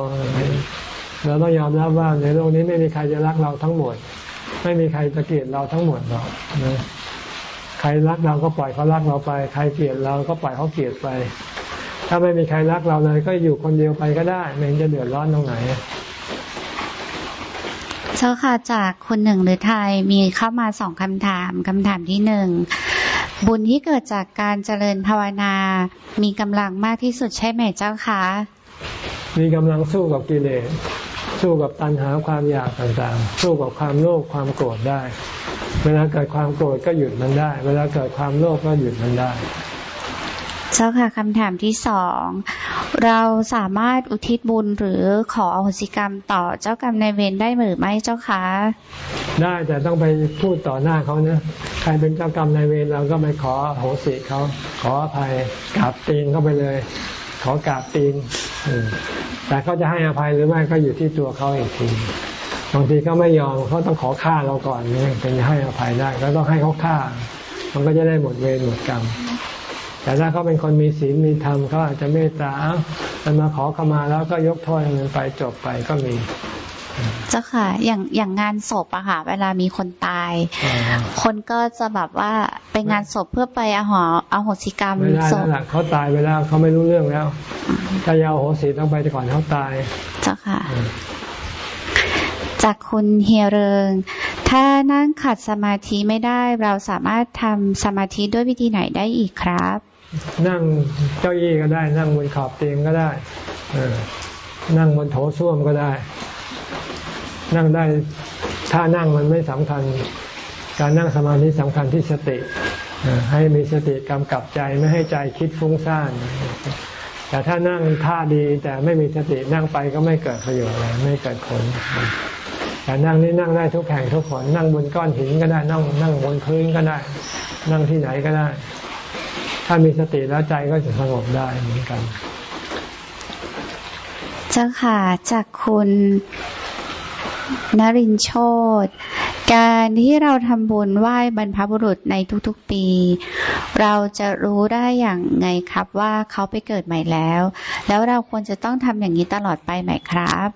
เราต้องยอมรับว่าในโลกนี้ไม่มีใครจะรักเราทั้งหมด ไม่มีใครจะเกลียดเราทั้งหมดหรอกใครรักเราก็ปล่อยเขารักเราไป ใครเกลียดเราก็ปล่อยเขาเกลียดไปถ้าไม่มีใครรักเราเลย ก็อยู่คนเดียวไปก็ได้ไม่จะเดือดร้อนตรงไหน เจ้าค่ะจากคนหนึ่งหรือไทยมีเข้ามาสองคำถามคำถามที่หนึ่งบุญที่เกิดจากการเจริญภาวนา มีกำลังมากที่สุดใช่ไหมเจ้าคะมีกำลังสู้กับกิเลสสู้กับตัณหาความอยากต่างๆ สู้กับความโลภความโกรธได้ เวลาเกิดความโกรธก็หยุดมันได้ เวลาเกิดความโลภก็หยุดมันได้ เจ้าค่ะคำถามที่สอง เราสามารถอุทิศบุญหรือขออโหสิกรรมต่อเจ้ากรรมนายเวรได้หรือไม่เจ้าคะได้แต่ต้องไปพูดต่อหน้าเขานะใครเป็นเจ้ากรรมนายเวรเราก็ไปขอโหสิเขาขออภัยกราบตีนเข้าไปเลย ขอกราบตีนแต่เขาจะให้อภัยหรือไม่ก็อยู่ที่ตัวเขาเองทีบางทีเขาไม่ยอมเขาต้องขอฆ่าเราก่อนนี่ถึงจะให้อภัยได้ก็ต้องให้เขาฆ่า มันก็จะได้หมดเวรหมดกรรม แต่ถ้าเขาเป็นคนมีศีลมีธรรมเขาอาจจะเมตตามันมาขอขมาแล้วก็ยกโทษมันไปจบไปก็มีเจ้าค่ะ อย่างอย่างงานศพอะค่ะ เวลามีคนตาย คนก็จะแบบว่าไปงานศพเพื่อไปอาหออาโหสิกรรมไม่ได้แล้วเขาตายไปแล้วเขาไม่รู้เรื่องแล้ว ถ้ายาวโหสิต้องไปก่อนเขาตาย เจ้าค่ะ จากคุณเฮียเริง ถ้านั่งขัดสมาธิไม่ได้ เราสามารถทำสมาธิด้วยวิธีไหนได้อีกครับ นั่งเก้าอี้ก็ได้ นั่งบนขอบเตียงก็ได้นั่งบนโถส้วมก็ได้ นั่งได้ถ้านั่งมันไม่สำคัญ การนั่งสมาธิสำคัญที่สติให้มีสติกำกับใจไม่ให้ใจคิดฟุ้งซ่านแต่ถ้านั่งท่าดีแต่ไม่มีสตินั่งไปก็ไม่เกิดประโยชน์อะไรไม่เกิดผลแต่นั่งนี่นั่งได้ทุกแห่งทุกคนนั่งบนก้อนหินก็ได้นั่งนั่งบนพื้นก็ได้ นั่งที่ไหนก็ได้ ถ้ามีสติแล้วใจก็จะสงบได้เหมือนกัน เจ้าค่ะจากคุณนรินโชตการที่เราทำบุญไหว้บรรพบุรุษในทุกๆปี เราจะรู้ได้อย่างไงครับว่าเขาไปเกิดใหม่แล้ว แล้วเราควรจะต้องทำอย่างนี้ตลอดไปไหมครับ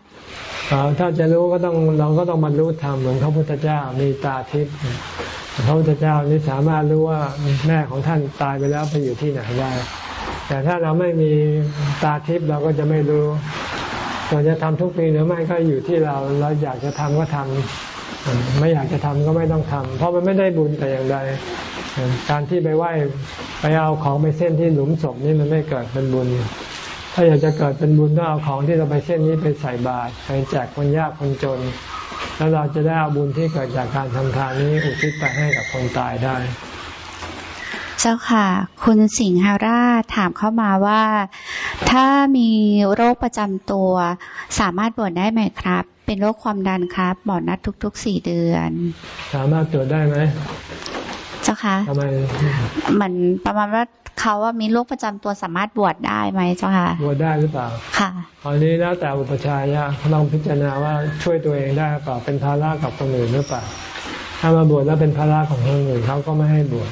ถ้าจะรู้ก็ต้องเราก็ต้องบรรลุธรรมเหมือนพระพุทธเจ้ามีตาทิพย์พระพุทธเจ้านี่สามารถรู้ว่าแม่ของท่านตายไปแล้วไปอยู่ที่ไหนได้ แต่ถ้าเราไม่มีตาทิพย์เราก็จะไม่รู้เราจะทำทุกปีหรือไม่ก็อยู่ที่เราเราอยากจะทำก็ทำไม่อยากจะทำก็ไม่ต้องทำเพราะมันไม่ได้บุญแต่อย่างใดการที่ไปไหว้ไปเอาของไปเส้นที่หลุมศพนี่มันไม่เกิดเป็นบุญ ถ้าอยากจะเกิดเป็นบุญต้องเอาของที่เราไปเส้นนี้ไปใส่บาตรไปแจกคนยากคนจน แล้วเราจะได้เอาบุญที่เกิดจากการทำทานนี้อุทิศไปให้กับคนตายได้ เจ้าค่ะ คุณสิงหาราถามเข้ามาว่า ถ้ามีโรคประจำตัว สามารถบวชได้ไหมครับ เป็นโรคความดันครับหมอนัดทุกๆสี่เดือน สามารถตรวจได้ไหม เจ้าค่ะทำไมเหมือนประมาณว่าเขาว่ามีโรคประจำตัวสามารถบวชได้ไหมเจ้าค่ะบวชได้หรือเปล่า ค่ะตอนนี้แล้วแต่อุปชัยยะลองพิจารณาว่าช่วยตัวเองได้เปล่าเป็นภาระกับคนอื่นหรือเปล่า ถ้ามาบวชแล้วเป็นภาระของคนอื่นเขาก็ไม่ให้บวช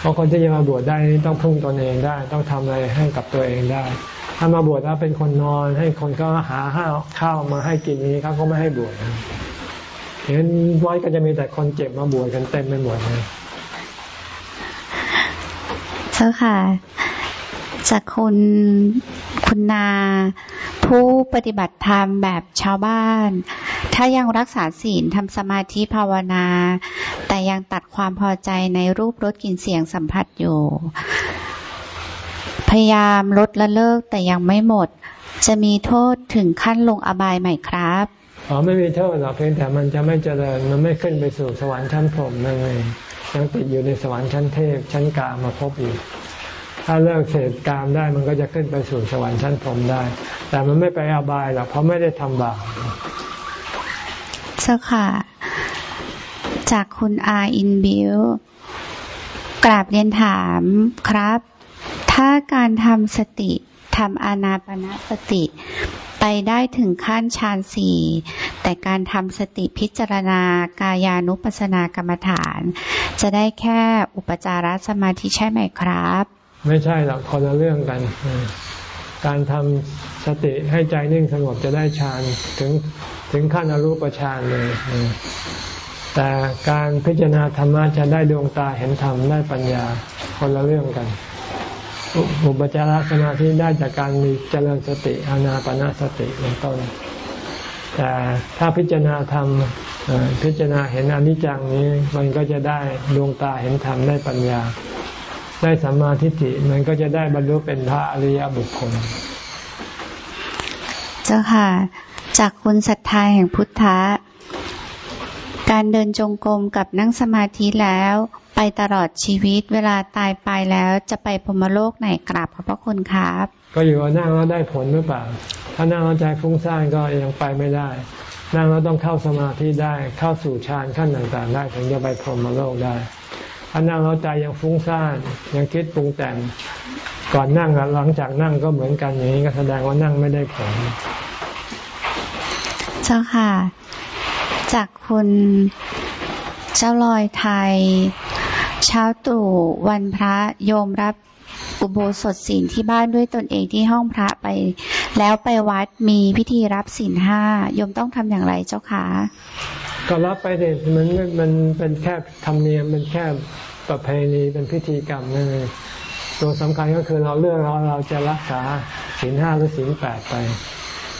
เพราะคนที่จะมาบวชได้ต้องพึ่งตนเองได้ ต้องทำอะไรให้กับตัวเองได้ ถ้ามาบวชแล้วเป็นคนนอน ให้คนก็หาข้าวข้าวมาให้กินนี้เขาก็ไม่ให้บวชเห็นวัดก็จะมีแต่คนเจ็บมาบวชกันเต็มไปหมดเลย เจ้าค่ะ จากคุณคุณนาผู้ปฏิบัติธรรมแบบชาวบ้าน ถ้ายังรักษาศีลทำสมาธิภาวนา แต่ยังตัดความพอใจในรูปรสกลิ่นเสียงสัมผัสอยู่ พยายามลดละเลิกแต่ยังไม่หมด จะมีโทษถึงขั้นลงอบายไหมครับอ๋อไม่มีโทษหรอกเพียงแต่มันจะไม่เจริญมันไม่ขึ้นไปสู่สวรรค์ชั้นพรหมนั่นเอง ยังติดอยู่ในสวรรค์ชั้นเทพชั้นกามาพบอยู่ถ้าเลิกเสพกามได้มันก็จะขึ้นไปสู่สวรรค์ชั้นพรหมได้ แต่มันไม่ไปอบายหรอกเพราะไม่ได้ทำบาปเจ้าค่ะ จากคุณอาอินบิวกราบเรียนถามครับ ถ้าการทำสติทำอานาปนาสติ ไปได้ถึงขั้นฌานสี่แต่การทำสติพิจารณากายานุปัสสนากรรมฐาน จะได้แค่อุปจารสมาธิใช่ไหมครับ ไม่ใช่หรอกคนละเรื่องกัน การทำสติให้ใจนิ่งสงบจะได้ฌานถึงถึงขั้นอรูปฌานเลยแต่การพิจารณาธรรมะจะได้ดวงตาเห็นธรรมได้ปัญญาคนละเรื่องกัน อุปจารสมาธิได้จากการมีเจริญสติอานาปนาสติเป็นต้น แต่ถ้าพิจารณาธรรมพิจารณาเห็นอนิจจังนี้มันก็จะได้ดวงตาเห็นธรรมได้ปัญญา ได้สัมมาทิฏฐิมันก็จะได้บรรลุเป็นพระอริยบุคคล เจ้าค่ะ จากคุณศรัทธาแห่งพุทธะการเดินจงกรมกับนั่งสมาธิแล้ว ไปตลอดชีวิตเวลาตายไปแล้วจะไปพรมโลกไหนกราบขอบพระคุณครับ ก็อยู่ว่านั่งแล้วได้ผลหรือเปล่า ถ้านั่งแล้วใจฟุ้งซ่านก็ยังไปไม่ได้ นั่งแล้วต้องเข้าสมาธิได้เข้าสู่ฌานขั้นต่างๆ ได้ถึงจะไปพรมโลกได้ถ้านั่งแล้วใจยังฟุ้งซ่านยังคิดปรุงแต่งก่อนนั่งกับหลังจากนั่งก็เหมือนกันอย่างนี้ก็แสดงว่านั่งไม่ได้ผลเจ้าค่ะ จากคุณเจ้าลอยไทย เช้าตู่วันพระโยมรับอุโบสถศีลที่บ้านด้วยตนเองที่ห้องพระไป แล้วไปวัดมีพิธีรับศีลห้าโยมต้องทำอย่างไรเจ้าคะก็รับไปเด็มันมันเป็นแค่ธรรมเนียมเป็นแค่ประเพณีเป็นพิธีกรรมนั่นเองตัวสำคัญก็คือเราเลือกเราเราจะรักษาศีลห้าหรือศีลแปดไป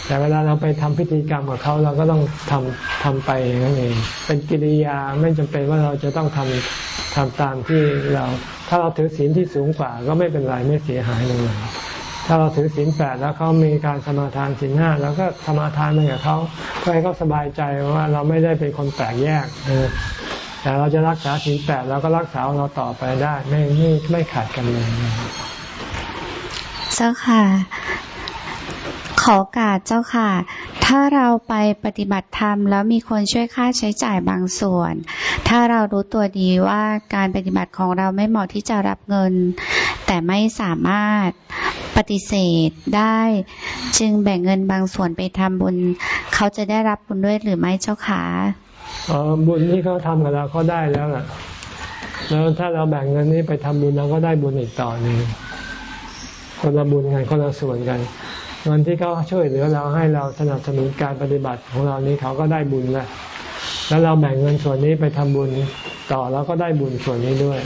แต่เวลาเราไปทำพิธีกรรมกับเขาเราก็ต้องทำทำไปนั้นเองเป็นกิริยาไม่จำเป็นว่าเราจะต้องทำทำตามที่เรา ถ้าเราถือศีลที่สูงกว่า ก็ไม่เป็นไรไม่เสียหายเลยถ้าเราถือศีลแปดแล้วเขามีการสมาทานศีลห้าแล้วก็สมาทานไปกับเขาเพื่อให้เขาสบายใจว่าเราไม่ได้เป็นคนแปลกแยกแต่เราจะรักษาศีลแปดเราก็รักษาเราต่อไปได้ ไม่ไม่ไม่ขาดกันเลยเจ้าค่ะ ขอการเจ้าค่ะ ถ้าเราไปปฏิบัติธรรม แล้วมีคนช่วยค่าใช้จ่ายบางส่วน ถ้าเรารู้ตัวดีว่าการปฏิบัติของเราไม่เหมาะที่จะรับเงิน แต่ไม่สามารถปฏิเสธได้ จึงแบ่งเงินบางส่วนไปทำบุญ เขาจะได้รับบุญด้วยหรือไม่เจ้าค่ะอ๋อบุญที่เขาทำกับเราเขาได้แล้วล่ะ แล้วถ้าเราแบ่งเงินนี้ไปทำบุญเราก็ได้บุญอีกต่อหนึ่งคนละบุญกันคนละส่วนกัน เงินที่เขาช่วยเหลือเราให้เราสนับสนุนการปฏิบัติของเรานี้เขาก็ได้บุญแล้วแล้วเราแบ่งเงินส่วนนี้ไปทำบุญต่อแล้วก็ได้บุญส่วนนี้ด้วย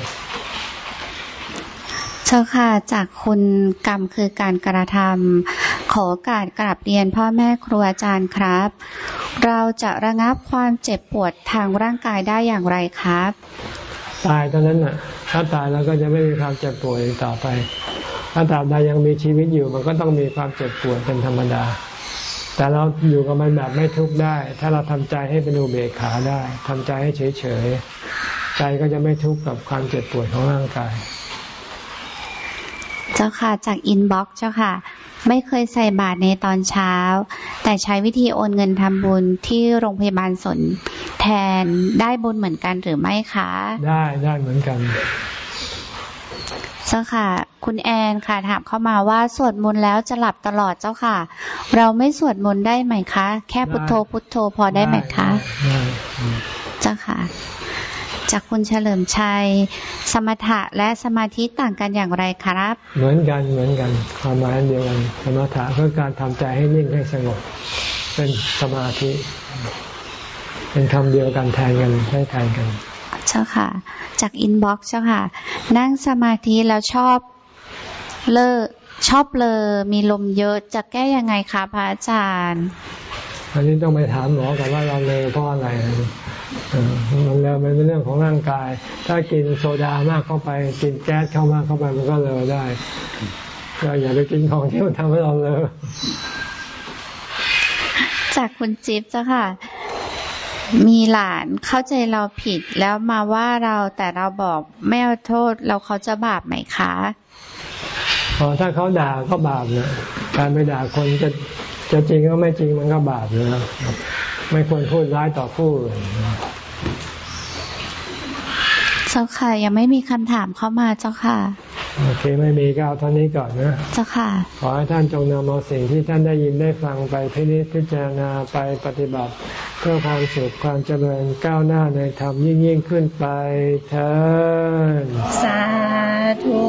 เจ้าค่ะจากคุณกรรมคือการกระทำขอการกราบเรียนพ่อแม่ครูอาจารย์ครับ เราจะระงับความเจ็บปวดทางร่างกายได้อย่างไรครับ ตายตอนนั้นน่ะ ถ้าตายแล้วก็จะไม่มีความเจ็บปวดต่อไป ถ้าตราบใดยังมีชีวิตอยู่มันก็ต้องมีความเจ็บปวดเป็นธรรมดา แต่เราอยู่กับมันแบบไม่ทุกข์ได้ ถ้าเราทำใจให้เป็นอุเบกขาได้ทำใจให้เฉยเฉยใจก็จะไม่ทุกข์กับความเจ็บปวดของร่างกาย เจ้าค่ะจาก inbox เจ้าค่ะ ไม่เคยใส่บาตรในตอนเช้า แต่ใช้วิธีโอนเงินทำบุญที่โรงพยาบาลสนแทนได้บุญเหมือนกันหรือไม่คะ ได้ได้เหมือนกัน เจ้าค่ะ คุณแอนค่ะถามเข้ามาว่าสวดมนต์แล้วจะหลับตลอดเจ้าค่ะ เราไม่สวดมนต์ได้ไหมคะ แค่พุทโธพุทโธพอได้ไหมคะเจ้าค่ะ จากคุณเฉลิมชัย สมถะและสมาธิต่างกันอย่างไรครับ เหมือนกันเหมือนกันความหมายเดียวกันสมถะคือการทำใจให้นิ่งให้สงบ เป็นสมาธิ เป็นคำเดียวกันแทนกันได้แทนกัน เจ้าค่ะ จาก inbox เจ้าค่ะ นั่งสมาธิแล้วชอบเลอชอบเลอมีลมเยอะจะแก้ยังไงคะพระอาจารย์ อันนี้ต้องไปถามหมอกันว่าเราเลอเพราะอะไรมันเลอมันเป็นเรื่องของร่างกาย ถ้ากินโซดามากเข้าไป กินแก๊สเข้ามากเข้าไปมันก็เลอได้ก็อย่าไปกินของที่มันทำให้เราเลอเจ้จากคุณจิ๊บเจ้าค่ะ มีหลานเข้าใจเราผิดแล้วมาว่าเราแต่เราบอกไม่เอาโทษเราเขาจะบาปไหมคะพอถ้าเขาด่าก็บาปนะการไปด่าคนจะจะจริงก็ไม่จริงมันก็บาปอยู่แล้วไม่ควรพูดร้ายต่อผู้อื่น เจ้าค่ะ ยังไม่มีคำถามเข้ามาเจ้าค่ะ โอเคไม่มีก็เอาเท่านี้ก่อนนะ เจ้าค่ะ ขอให้ท่านจงนำเอาสิ่งที่ท่านได้ยินได้ฟังไปพินิจพิจารณาไปปฏิบัติ เพื่อความสุขความเจริญก้าวหน้าในธรรมยิ่งยิ่งขึ้นไปเถิดสาธุ